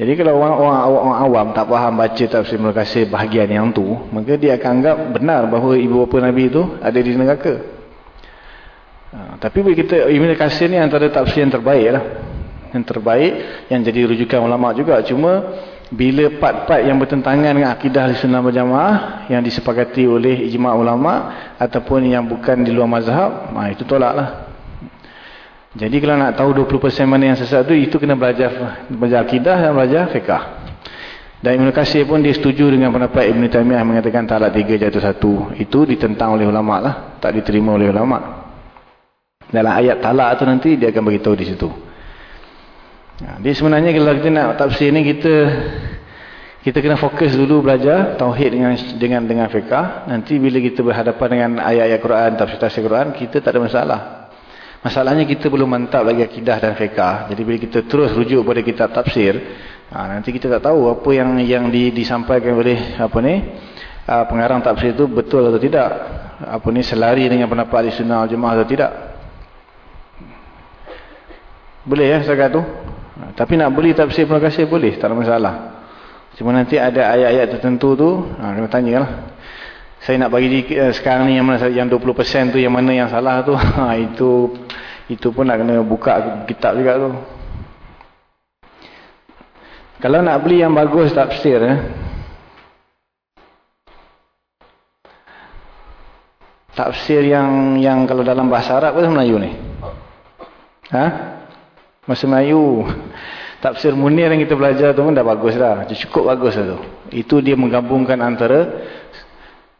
Jadi kalau orang-orang awam tak faham baca tafsir Ibn Qasir bahagian yang tu, maka dia akan anggap benar bahawa ibu bapa Nabi itu ada di neraka. Ha, tapi bagi kita Ibn Qasir ni antara tafsir yang terbaik lah. Yang terbaik yang jadi rujukan ulama juga. Cuma bila part-part yang bertentangan dengan akidah sunnah berjamaah yang disepakati oleh ijma' ulama ataupun yang bukan di luar mazhab, ha, itu tolak lah. Jadi kalau nak tahu 20% mana yang sesat tu, itu kena belajar belajar akidah dan belajar fiqah. Dan Ibn Qasir pun dia setuju dengan pendapat Ibn Taymiyah mengatakan talak tiga jatuh satu. Itu ditentang oleh ulama' lah. Tak diterima oleh ulama'. Dalam ayat talak tu nanti dia akan beritahu di situ. Ya, dia sebenarnya kalau kita nak tafsir ni kita kita kena fokus dulu belajar tauhid dengan dengan dengan fiqah. Nanti bila kita berhadapan dengan ayat-ayat Quran, tafsir-tafsir Quran, kita tak ada masalah. Masalahnya kita belum mantap lagi akidah dan fiqah. Jadi bila kita terus rujuk pada kitab tafsir, ha, nanti kita tak tahu apa yang yang di, disampaikan oleh apa ni ha, pengarang tafsir itu betul atau tidak. Apa ni selari dengan pendapat ahli sunnah jemaah atau tidak. Boleh ya setakat tu? Tapi nak beli tafsir Ibn Qasir boleh, tak ada masalah. Cuma nanti ada ayat-ayat tertentu tu, ha, kena tanyalah saya nak bagi uh, sekarang ni yang mana yang 20% tu yang mana yang salah tu ha, itu itu pun nak kena buka kitab juga tu kalau nak beli yang bagus tafsir eh, tafsir yang yang kalau dalam bahasa Arab bahasa Melayu ni ha? Bahasa Melayu. Tafsir Munir yang kita belajar tu pun dah bagus dah cukup bagus lah tu. Itu dia menggabungkan antara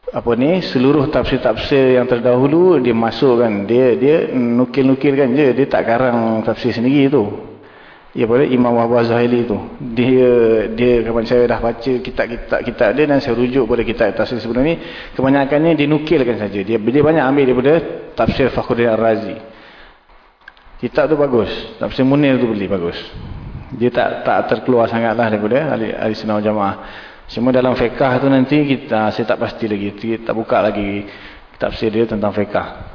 apa ni seluruh tafsir-tafsir yang terdahulu dia masukkan. Dia dia nukil-nukilkan je. Dia tak karang tafsir sendiri tu. Ya pada Imam Wahbah Zahili tu. Dia dia kapan saya dah baca kitab-kitab kitab dia dan saya rujuk pada kitab tafsir sebelum ni. Kebanyakannya dinukilkan saja. Dia dia banyak ambil daripada tafsir Fakhruddin Ar-Razi kitab tu bagus tafsir Munir tu beli bagus dia tak tak terkeluar sangatlah daripada ahli, ahli senau jamaah Cuma dalam fiqah tu nanti kita saya tak pasti lagi. Kita tak buka lagi tafsir dia tentang fiqah.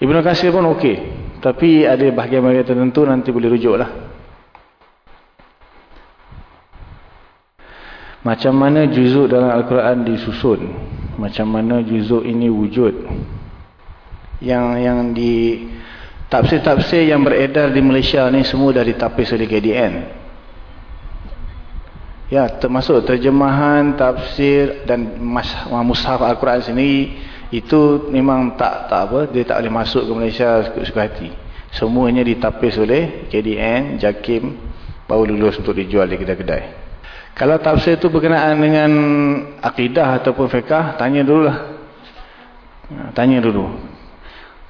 Ibnu Katsir pun okey. Tapi ada bahagian-bahagian tertentu nanti boleh rujuklah. Macam mana juzuk dalam Al-Quran disusun? Macam mana juzuk ini wujud? Yang yang di tafsir-tafsir yang beredar di Malaysia ni semua dah ditapis oleh KDN. Ya, termasuk terjemahan, tafsir dan mushaf Al-Quran sendiri itu memang tak tak apa, dia tak boleh masuk ke Malaysia suka hati. Semuanya ditapis oleh KDN, JAKIM baru lulus untuk dijual di kedai-kedai. Kalau tafsir itu berkenaan dengan akidah ataupun fiqah, tanya dululah. Ha, tanya dulu.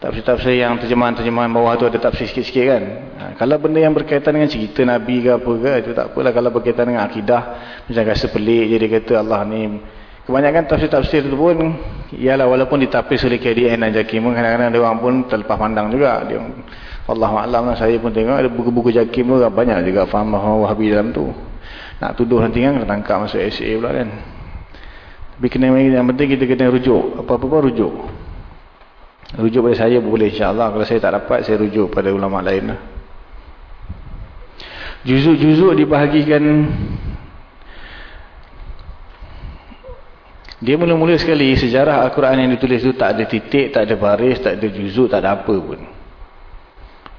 Tafsir-tafsir yang terjemahan-terjemahan bawah tu ada tafsir sikit-sikit kan. Ha, kalau benda yang berkaitan dengan cerita Nabi ke apa ke, itu tak apalah. Kalau berkaitan dengan akidah, macam rasa pelik je dia kata Allah ni. Kebanyakan tafsir-tafsir tu pun, ialah walaupun ditapis oleh KDN dan Jakim, kadang-kadang dia orang pun terlepas pandang juga. Dia, Allah Alam lah, saya pun tengok ada buku-buku Jakim tu banyak juga faham Wahabi dalam tu. Nak tuduh nanti kan, tangkap masuk SA pula kan. Tapi kena, yang penting kita kena rujuk. Apa-apa pun rujuk. Rujuk pada saya boleh insyaAllah. Kalau saya tak dapat, saya rujuk pada ulama lain. Lah. Juzuk-juzuk dibahagikan. Dia mula-mula sekali sejarah Al-Quran yang ditulis itu tak ada titik, tak ada baris, tak ada juzuk, tak ada apa pun.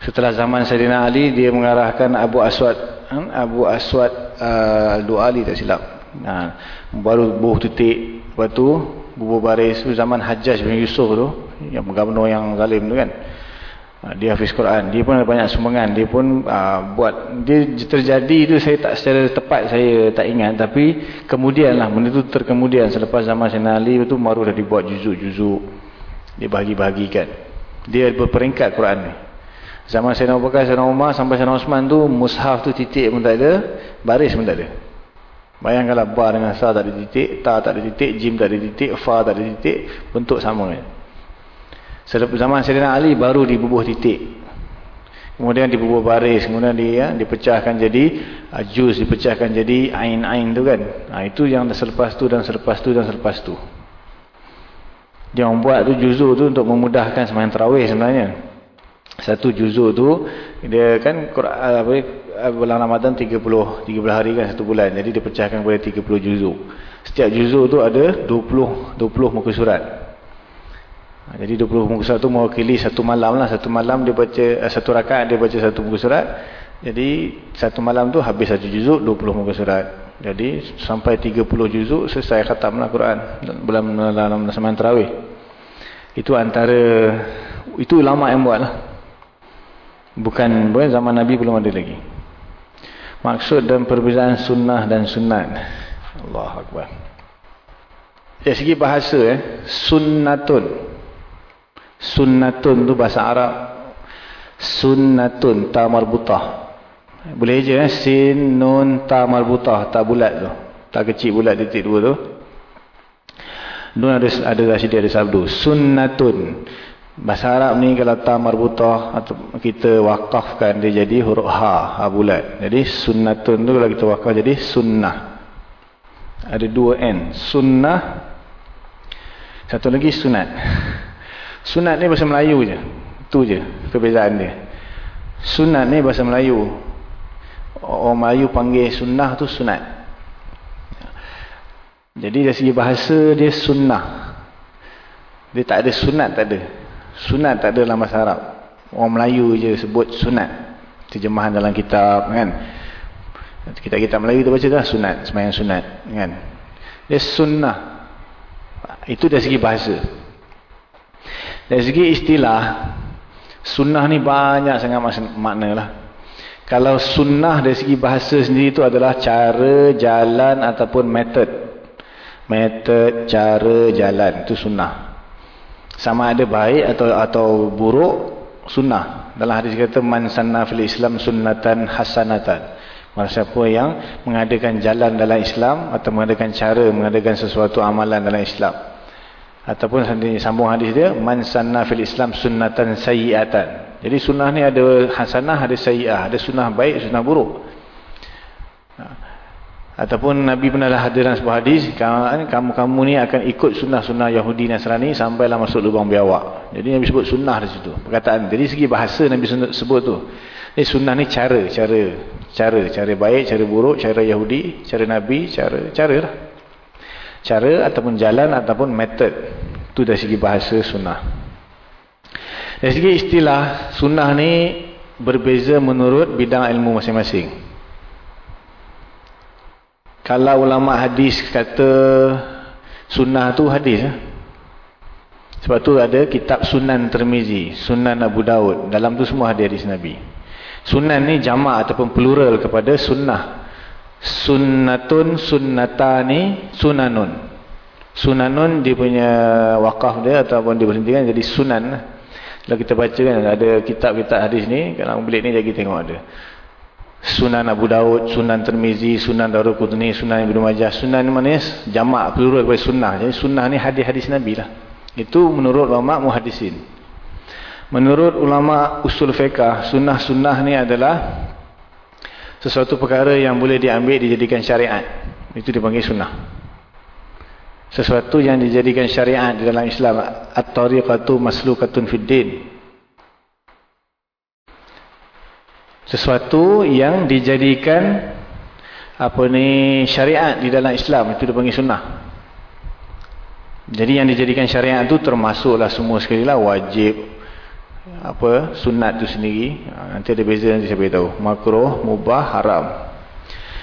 Setelah zaman Sayyidina Ali, dia mengarahkan Abu Aswad. Hmm, Abu Aswad uh, Al-Du'ali tak silap. Nah, baru buh titik. Lepas tu, bubuh baris. Zaman Hajjaj bin Yusuf tu yang gubernur yang zalim tu kan. Ha, dia hafiz Quran. Dia pun ada banyak sumbangan. Dia pun uh, buat. Dia terjadi tu saya tak secara tepat saya tak ingat. Tapi kemudian lah benda tu terkemudian. Selepas zaman Sayyidina Ali tu baru dah dibuat juzuk-juzuk dia bahagi-bahagikan dia berperingkat Quran ni. Zaman Sayyidina Abu Bakar Sayyidina Umar sampai Sayyidina Osman tu mushaf tu titik pun tak ada baris pun tak ada. Bayangkanlah ba dengan sa tak ada titik, ta tak ada titik, jim tak ada titik, fa tak ada titik, bentuk sama. Selepas zaman Sayyidina Ali baru dibubuh titik. Kemudian dibubuh baris, kemudian dia ya, dipecahkan jadi uh, juz, dipecahkan jadi ain-ain tu kan. Ha, itu yang selepas tu dan selepas tu dan selepas tu. Dia membuat tu juzuk tu untuk memudahkan sembahyang tarawih sebenarnya. Satu juzuk tu dia kan apa bulan Ramadan 30 30 hari kan satu bulan. Jadi dia pecahkan kepada 30 juzuk. Setiap juzuk tu ada 20 20 muka surat. Ha, jadi 20 muka surat tu mewakili satu malam lah. Satu malam dia baca eh, satu rakaat dia baca satu muka surat. Jadi satu malam tu habis satu juzuk 20 muka surat. Jadi sampai 30 juzuk selesai khatamlah Quran bulan dalam sembahyang tarawih. Itu antara itu ulama yang buatlah. Bukan bukan zaman Nabi belum ada lagi. Maksud dan perbezaan sunnah dan sunat. Allahu akbar. Dari segi bahasa eh, sunnatun. Sunnatun tu bahasa Arab. Sunnatun ta marbutah. Boleh je eh? Sin, nun, ta marbutah. Ta bulat tu. Ta kecil bulat titik dua tu. Nun ada ada sini ada sabdu. Sunnatun. Bahasa Arab ni kalau ta marbutah atau kita wakafkan dia jadi huruf ha, ha bulat. Jadi sunnatun tu kalau kita wakaf jadi sunnah. Ada dua n. Sunnah. Satu lagi sunat. Sunat ni bahasa Melayu je. Tu je perbezaan dia. Sunat ni bahasa Melayu. Orang Melayu panggil sunnah tu sunat. Jadi dari segi bahasa dia sunnah. Dia tak ada sunat tak ada. Sunat tak ada dalam bahasa Arab. Orang Melayu je sebut sunat. Terjemahan dalam kitab kan. Kitab-kitab Melayu tu baca dah sunat. Semayang sunat kan. Dia sunnah. Itu dari segi bahasa. Dari segi istilah. Sunnah ni banyak sangat makna lah. Kalau sunnah dari segi bahasa sendiri itu adalah cara, jalan ataupun metod. Metod, cara, jalan. Itu sunnah. Sama ada baik atau atau buruk, sunnah. Dalam hadis kata, Man sanna fil islam sunnatan hasanatan. Siapa yang mengadakan jalan dalam Islam atau mengadakan cara, mengadakan sesuatu amalan dalam Islam. Ataupun sambung hadis dia, Man sanna fil islam sunnatan sayiatan. Jadi sunnah ni ada hasanah, ada sayyi'ah. Ada sunnah baik, sunnah buruk. Ataupun Nabi pernah hadir dalam sebuah hadis, kamu-kamu ni akan ikut sunnah-sunnah Yahudi Nasrani sampailah masuk lubang biawak. Jadi Nabi sebut sunnah di situ. Perkataan. Jadi segi bahasa Nabi sebut tu. Ini sunnah ni cara, cara, cara, cara baik, cara buruk, cara Yahudi, cara Nabi, cara, cara lah. Cara ataupun jalan ataupun metod. Itu dari segi bahasa sunnah. Dari segi istilah, sunnah ni berbeza menurut bidang ilmu masing-masing. Kalau ulama hadis kata sunnah tu hadis. Eh? Sebab tu ada kitab Sunan Termizi, Sunan Abu Daud. Dalam tu semua ada hadis Nabi. Sunan ni jamak ataupun plural kepada sunnah. Sunnatun, sunnatani, sunanun. Sunanun dia punya wakaf dia ataupun dia berhentikan jadi sunan. Kalau kita baca kan ada kitab-kitab hadis ni, kalau belik ni jadi tengok ada. Sunan Abu Daud, Sunan Termizi, Sunan Qutni, Sunan Ibn Majah. Sunan ni mana jamak plural kepada sunnah. Jadi sunnah ni hadis-hadis Nabi lah. Itu menurut ulama muhadisin. Menurut ulama usul fiqah, sunnah-sunnah ni adalah sesuatu perkara yang boleh diambil dijadikan syariat. Itu dipanggil sunnah. Sesuatu yang dijadikan syariat di dalam Islam at-tariqatu maslukatun fid din. Sesuatu yang dijadikan apa ni syariat di dalam Islam itu dipanggil sunnah. Jadi yang dijadikan syariat itu termasuklah semua sekali lah wajib apa sunat itu sendiri nanti ada beza nanti saya beritahu makruh mubah haram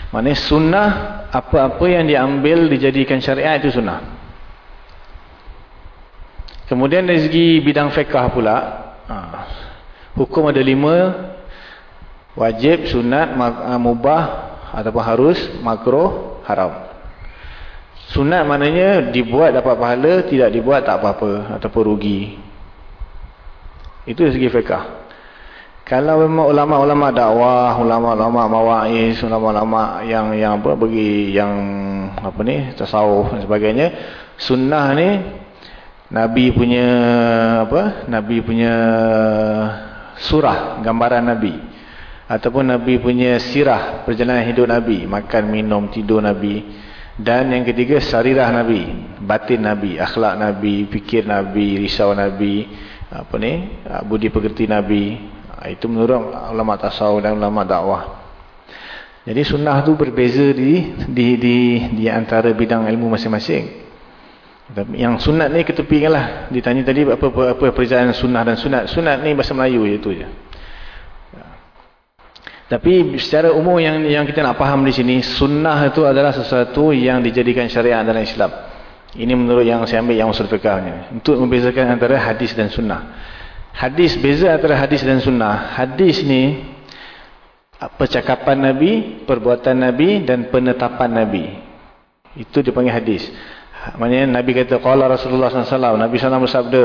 Maksudnya sunnah, apa-apa yang diambil dijadikan syariat itu sunnah. Kemudian dari segi bidang fiqah pula, ha, hukum ada lima, wajib, sunat, ha, mubah, ataupun harus, makruh, haram. Sunat maknanya dibuat dapat pahala, tidak dibuat tak apa-apa, ataupun rugi. Itu dari segi fiqah. Kalau memang ulama-ulama dakwah, ulama-ulama mawaiz, ulama-ulama yang yang apa bagi yang apa ni tasawuf dan sebagainya, sunnah ni Nabi punya apa? Nabi punya surah gambaran Nabi ataupun Nabi punya sirah perjalanan hidup Nabi, makan, minum, tidur Nabi dan yang ketiga sarirah Nabi, batin Nabi, akhlak Nabi, fikir Nabi, risau Nabi, apa ni? budi pekerti Nabi, Ha, itu menurut ulama tasawuf dan ulama dakwah. Jadi sunnah tu berbeza di di di di antara bidang ilmu masing-masing. Yang sunat ni ketepikanlah. Ditanya tadi apa apa, apa perbezaan sunnah dan sunat. Sunat ni bahasa Melayu itu je. Tapi secara umum yang yang kita nak faham di sini, sunnah itu adalah sesuatu yang dijadikan syariat dalam Islam. Ini menurut yang saya ambil yang usul fiqahnya. Untuk membezakan antara hadis dan sunnah. Hadis beza antara hadis dan sunnah. Hadis ni percakapan Nabi, perbuatan Nabi dan penetapan Nabi. Itu dipanggil hadis. Maksudnya Nabi kata qala Rasulullah SAW, Nabi SAW bersabda,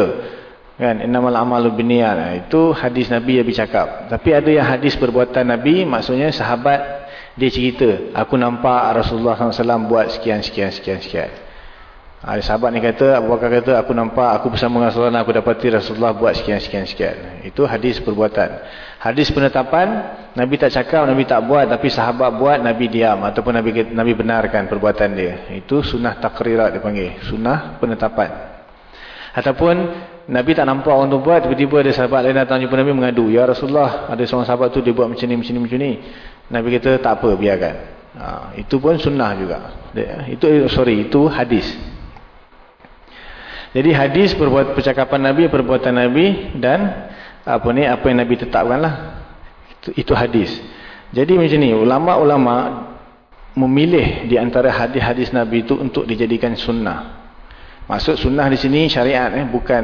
kan innamal amalu binniyat. Itu hadis Nabi yang bercakap. Tapi ada yang hadis perbuatan Nabi, maksudnya sahabat dia cerita, aku nampak Rasulullah SAW buat sekian sekian sekian sekian. Ada sahabat ni kata, Abu Bakar kata, aku nampak, aku bersama dengan Rasulullah, aku dapati Rasulullah buat sekian-sekian-sekian. Itu hadis perbuatan. Hadis penetapan, Nabi tak cakap, Nabi tak buat, tapi sahabat buat, Nabi diam. Ataupun Nabi Nabi benarkan perbuatan dia. Itu sunnah takrirat dipanggil. Sunnah penetapan. Ataupun, Nabi tak nampak orang tu buat, tiba-tiba ada sahabat lain datang jumpa Nabi mengadu. Ya Rasulullah, ada seorang sahabat tu dia buat macam ni, macam ni, macam ni. Nabi kata, tak apa, biarkan. Ha, itu pun sunnah juga. Itu sorry, itu hadis. Jadi hadis perbuat percakapan Nabi, perbuatan Nabi dan apa ni apa yang Nabi tetapkanlah. Itu, itu hadis. Jadi macam ni, ulama-ulama memilih di antara hadis-hadis Nabi itu untuk dijadikan sunnah. Maksud sunnah di sini syariat eh bukan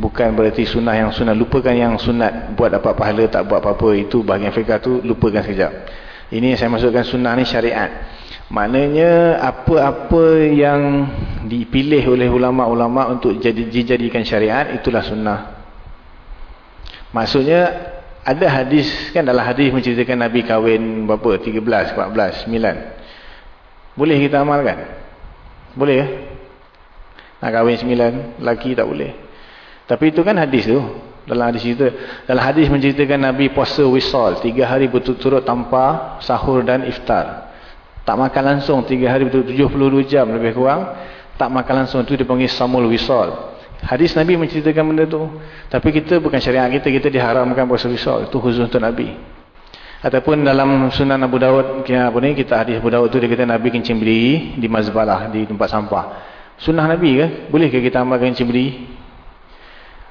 bukan berarti sunnah yang sunnah lupakan yang sunat buat dapat pahala tak buat apa-apa itu bahagian fikah tu lupakan sekejap. Ini saya masukkan sunnah ni syariat. Maknanya apa-apa yang dipilih oleh ulama-ulama untuk jadi, dijadikan syariat itulah sunnah. Maksudnya ada hadis kan dalam hadis menceritakan Nabi kahwin berapa 13, 14, 9. Boleh kita amalkan? Boleh ya? Nak kahwin 9 laki tak boleh. Tapi itu kan hadis tu. Dalam hadis itu dalam hadis menceritakan Nabi puasa wisal 3 hari berturut-turut tanpa sahur dan iftar. Tak makan langsung 3 hari betul 72 jam lebih kurang. Tak makan langsung itu dipanggil samul wisal. Hadis Nabi menceritakan benda tu. Tapi kita bukan syariat kita, kita diharamkan puasa wisal. Itu khusus untuk Nabi. Ataupun dalam sunan Abu Dawud, apa ni, kita hadis Abu Dawud tu dia kata Nabi kencing berdiri di mazbalah, di tempat sampah. Sunnah Nabi ke? Boleh ke kita amalkan kencing berdiri?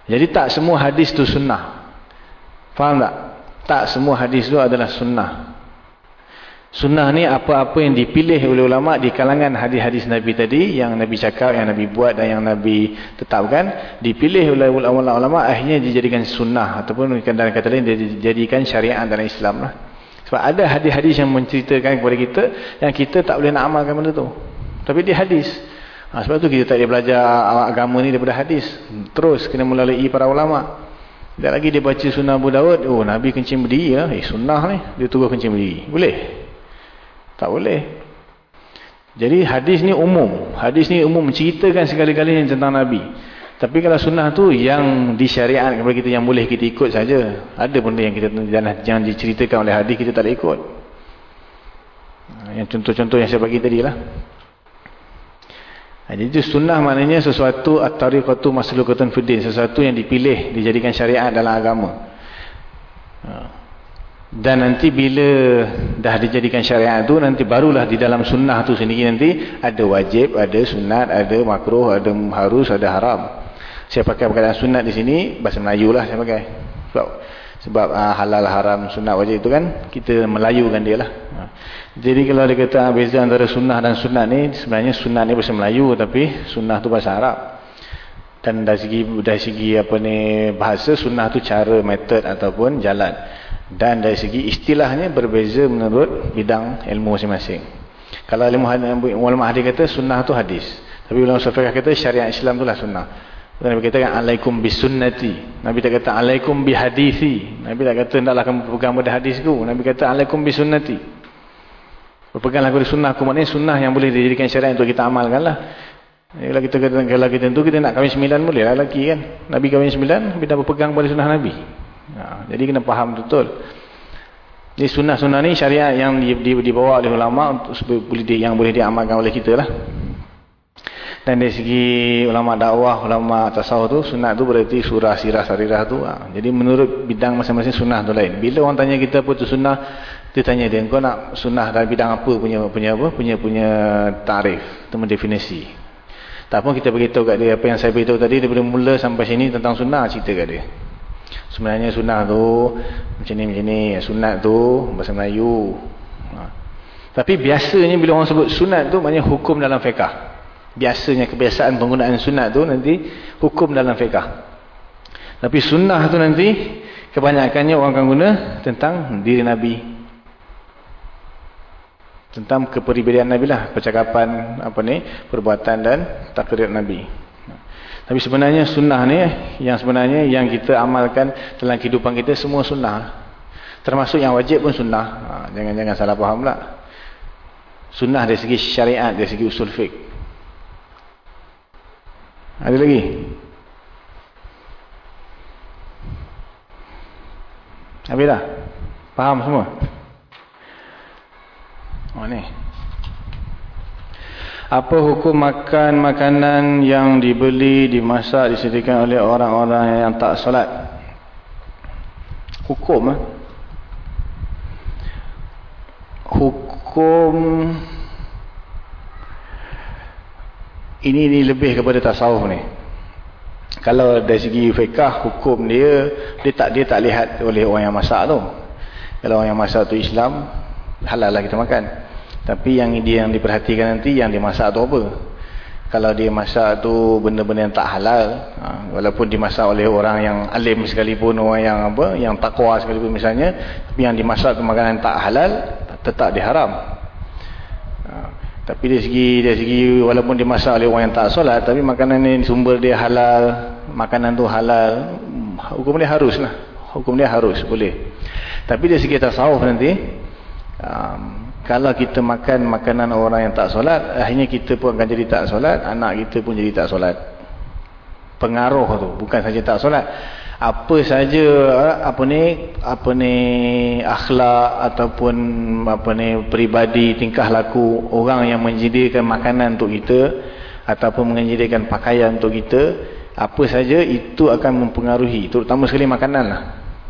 Jadi tak semua hadis tu sunnah. Faham tak? Tak semua hadis tu adalah sunnah. Sunnah ni apa-apa yang dipilih oleh ulama di kalangan hadis-hadis Nabi tadi yang Nabi cakap, yang Nabi buat dan yang Nabi tetapkan dipilih oleh ulama-ulama akhirnya dijadikan sunnah ataupun dalam kata lain dijadikan syariat dalam Islam lah. Sebab ada hadis-hadis yang menceritakan kepada kita yang kita tak boleh nak amalkan benda tu. Tapi dia hadis. Ha, sebab tu kita tak boleh belajar agama ni daripada hadis. Terus kena melalui para ulama. Dan lagi dia baca sunnah Abu Dawud, oh Nabi kencing berdiri ya. Eh sunnah ni, dia turun kencing berdiri. Boleh? Tak boleh. Jadi hadis ni umum. Hadis ni umum menceritakan segala-galanya tentang Nabi. Tapi kalau sunnah tu yang disyariat kepada kita yang boleh kita ikut saja. Ada benda yang kita jangan, diceritakan oleh hadis kita tak boleh ikut. Yang contoh-contoh yang saya bagi tadi lah. Jadi itu sunnah maknanya sesuatu at-tariqatu maslukatun fiddin. Sesuatu yang dipilih, dijadikan syariat dalam agama. Dan nanti bila dah dijadikan syariat tu nanti barulah di dalam sunnah tu sendiri nanti ada wajib, ada sunat, ada makruh, ada harus, ada haram. Saya pakai perkataan sunat di sini bahasa Melayu lah saya pakai. Sebab sebab uh, halal haram sunat wajib itu kan kita melayukan dia lah. Ha. Jadi kalau dia kata beza antara sunnah dan sunat ni sebenarnya sunat ni bahasa Melayu tapi sunnah tu bahasa Arab. Dan dari segi dari segi apa ni bahasa sunnah tu cara, metod ataupun jalan. Dan dari segi istilahnya berbeza menurut bidang ilmu masing-masing. Kalau ilmu ulama hadis kata sunnah tu hadis. Tapi ulama syafi'ah kata syariat Islam itulah sunnah. Nabi kata kan alaikum bisunnati. Nabi tak kata alaikum bihadithi. Nabi tak kata hendaklah kamu berpegang pada hadisku. Nabi kata alaikum bisunnati. Berpeganglah kepada sunnah aku. Maknanya sunnah yang boleh dijadikan syariat untuk kita amalkan lah. Kalau kita kata kalau kita tentu kita nak kahwin sembilan boleh lah lelaki kan. Nabi kahwin sembilan, dah berpegang pada sunnah Nabi. Ha, jadi kena faham betul. Jadi sunnah-sunnah ni syariat yang dibawa oleh ulama untuk yang boleh diamalkan oleh kita lah. Dan dari segi ulama dakwah, ulama tasawuf tu, sunat tu berarti surah, sirah, sarirah tu. Ha. Jadi menurut bidang masing-masing sunnah tu lain. Bila orang tanya kita apa tu sunnah, dia tanya dia, kau nak sunnah dalam bidang apa punya punya apa punya punya tarif, itu mendefinisi. Tak pun kita beritahu kat dia apa yang saya beritahu tadi daripada mula sampai sini tentang sunnah cerita kat dia. Sebenarnya sunnah tu macam ni macam ni, sunat tu bahasa Melayu. Ha. Tapi biasanya bila orang sebut sunat tu maknanya hukum dalam fiqah biasanya kebiasaan penggunaan sunat tu nanti hukum dalam fiqah. Tapi sunnah tu nanti kebanyakannya orang akan guna tentang diri Nabi. Tentang kepribadian Nabi lah. Percakapan, apa ni, perbuatan dan takdir Nabi. Tapi sebenarnya sunnah ni, yang sebenarnya yang kita amalkan dalam kehidupan kita semua sunnah. Termasuk yang wajib pun sunnah. Ha, jangan-jangan salah faham lah. Sunnah dari segi syariat, dari segi usul fiqh. Ada lagi? Habis dah? Faham semua? Oh ni. Apa hukum makan makanan yang dibeli, dimasak, disediakan oleh orang-orang yang tak solat? Hukum eh? Hukum ini ni lebih kepada tasawuf ni kalau dari segi fiqah hukum dia dia tak dia tak lihat oleh orang yang masak tu kalau orang yang masak tu Islam halal lah kita makan tapi yang dia yang diperhatikan nanti yang dimasak tu apa kalau dia masak tu benda-benda yang tak halal ha, walaupun dimasak oleh orang yang alim sekalipun orang yang apa yang takwa sekalipun misalnya tapi yang dimasak tu makanan tak halal tetap diharam tapi dari segi, dari segi walaupun dimasak oleh orang yang tak solat, tapi makanan ni sumber dia halal, makanan tu halal, hukum dia harus lah. Hukum dia harus, boleh. Tapi dari segi tasawuf nanti, um, kalau kita makan makanan orang yang tak solat, akhirnya kita pun akan jadi tak solat, anak kita pun jadi tak solat. Pengaruh tu, bukan saja tak solat. Apa saja apa ni apa ni akhlak ataupun apa ni peribadi tingkah laku orang yang menyediakan makanan untuk kita ataupun menyediakan pakaian untuk kita apa saja itu akan mempengaruhi terutama sekali makanan lah.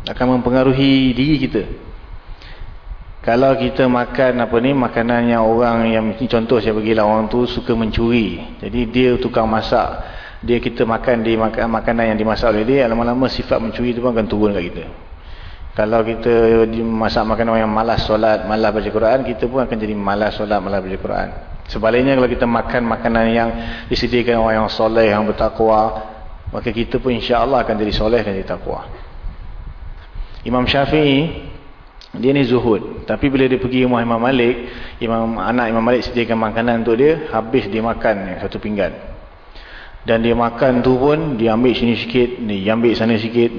Akan mempengaruhi diri kita kalau kita makan apa ni makanan yang orang yang contoh saya bagilah orang tu suka mencuri. Jadi dia tukang masak. Dia kita makan di makan makanan yang dimasak oleh dia lama-lama sifat mencuri itu pun akan turun kat kita. Kalau kita masak makanan orang yang malas solat malas baca Quran kita pun akan jadi malas solat malas baca Quran. Sebaliknya kalau kita makan makanan yang disediakan orang yang soleh yang bertakwa maka kita pun insya Allah akan jadi soleh dan jadi takwa. Imam Syafi'i dia ni zuhud. Tapi bila dia pergi rumah Imam Malik Imam anak Imam Malik sediakan makanan untuk dia habis dia makan satu pinggan. Dan dia makan tu pun dia ambil sini sikit dia ambil sana sikit.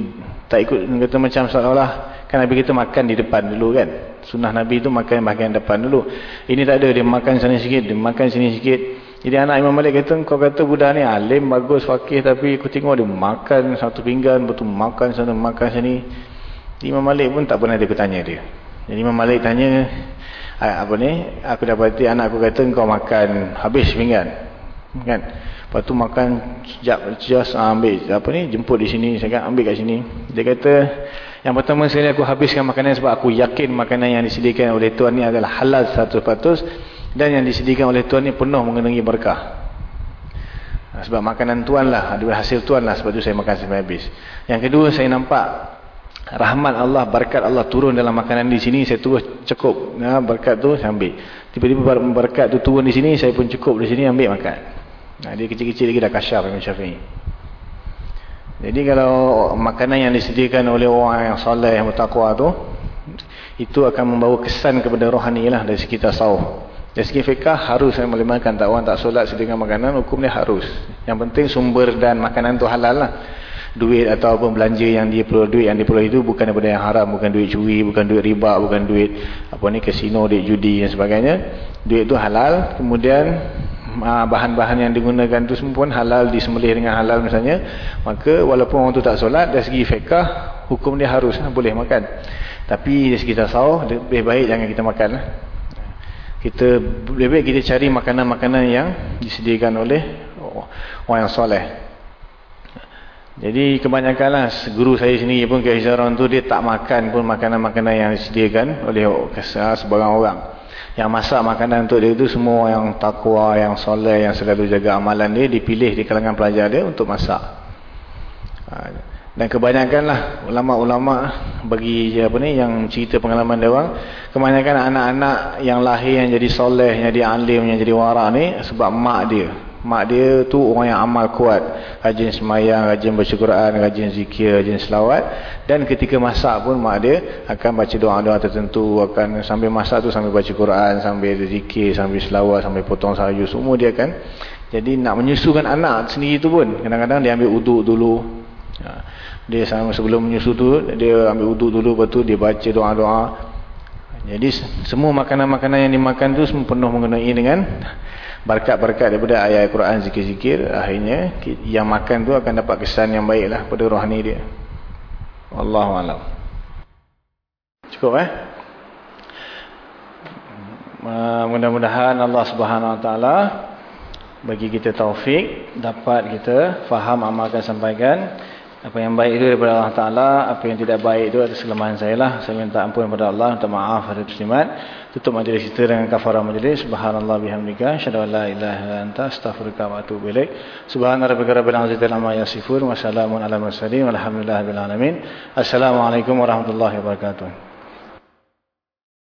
Tak ikut kata macam seolah-olah kan Nabi kita makan di depan dulu kan? Sunnah Nabi tu makan bahagian depan dulu. Ini tak ada dia makan sana sikit dia makan sini sikit. Jadi anak Imam Malik kata kau kata budak ni alim bagus fakih tapi aku tengok dia makan satu pinggan betul makan sana makan sini Imam Malik pun tak pernah dia bertanya dia. Jadi Imam Malik tanya apa ni? Aku dapati anak aku kata kau makan habis pinggan. Kan? Lepas tu makan sekejap just ambil. Apa ni? Jemput di sini. Saya kan ambil kat sini. Dia kata yang pertama sekali aku habiskan makanan sebab aku yakin makanan yang disediakan oleh tuan ni adalah halal 100% dan yang disediakan oleh tuan ni penuh mengenangi berkah. Sebab makanan tuan lah, hasil tuan lah sebab tu saya makan sampai habis. Yang kedua saya nampak rahmat Allah, berkat Allah turun dalam makanan di sini, saya terus cukup. Ya, berkat tu saya ambil. Tiba-tiba berkat tu turun di sini, saya pun cukup di sini ambil makan. Nah, dia kecil-kecil lagi dah kasyaf Imam Syafi'i. Jadi kalau makanan yang disediakan oleh orang yang soleh, yang bertakwa tu, itu akan membawa kesan kepada rohani lah dari sekitar sawah. Dari segi fiqah harus saya boleh makan. Tak orang tak solat sediakan makanan, hukum dia harus. Yang penting sumber dan makanan tu halal lah. Duit ataupun belanja yang dia perlu duit yang dia perlu itu bukan daripada yang haram, bukan duit curi, bukan duit riba, bukan duit apa ni kasino, duit judi dan sebagainya. Duit itu halal. Kemudian ah, bahan-bahan yang digunakan tu semua pun halal disembelih dengan halal misalnya. Maka walaupun orang tu tak solat dari segi fiqah hukum dia harus boleh makan. Tapi dari segi tasawuf lebih baik jangan kita makan lah kita lebih baik kita cari makanan-makanan yang disediakan oleh orang yang soleh jadi kebanyakanlah guru saya sendiri pun ke orang tu dia tak makan pun makanan-makanan yang disediakan oleh sebarang orang. Yang masak makanan untuk dia itu semua yang takwa, yang soleh, yang selalu jaga amalan dia dipilih di kalangan pelajar dia untuk masak. Ha, dan kebanyakanlah ulama-ulama bagi apa ni yang cerita pengalaman dia orang kebanyakan anak-anak yang lahir yang jadi soleh yang jadi alim yang jadi warak ni sebab mak dia mak dia tu orang yang amal kuat. Rajin semayang rajin baca Quran rajin zikir rajin selawat. Dan ketika masak pun mak dia akan baca doa-doa tertentu akan sambil masak tu sambil baca Quran sambil zikir sambil selawat sambil potong sayur semua dia kan jadi nak menyusukan anak sendiri tu pun. Kadang-kadang dia ambil uduk dulu. Ha. Dia sama sebelum menyusu tu dia ambil uduk dulu lepas tu dia baca doa-doa. Jadi semua makanan-makanan yang dimakan tu semua penuh mengenai dengan berkat-berkat daripada ayat Al-Quran zikir-zikir akhirnya yang makan tu akan dapat kesan yang baik lah pada rohani dia. Wallahualam cukup eh? Mudah-mudahan Allah subhanahu wa ta'ala bagi kita taufik dapat kita faham amalkan sampaikan apa yang baik itu daripada Allah Ta'ala apa yang tidak baik itu adalah kelemahan saya lah. Saya minta ampun kepada Allah minta maaf pada muslimat. Tutup majlis kita dengan kafarah majlis. Subhanallah bihamdika syadu la ilaha anta astaghfirullah wa atubu ilaik. Subhanallah rabbika rabbil azizil amma yasifur wa salamun ala alamin. Assalamualaikum warahmatullahi wabarakatuh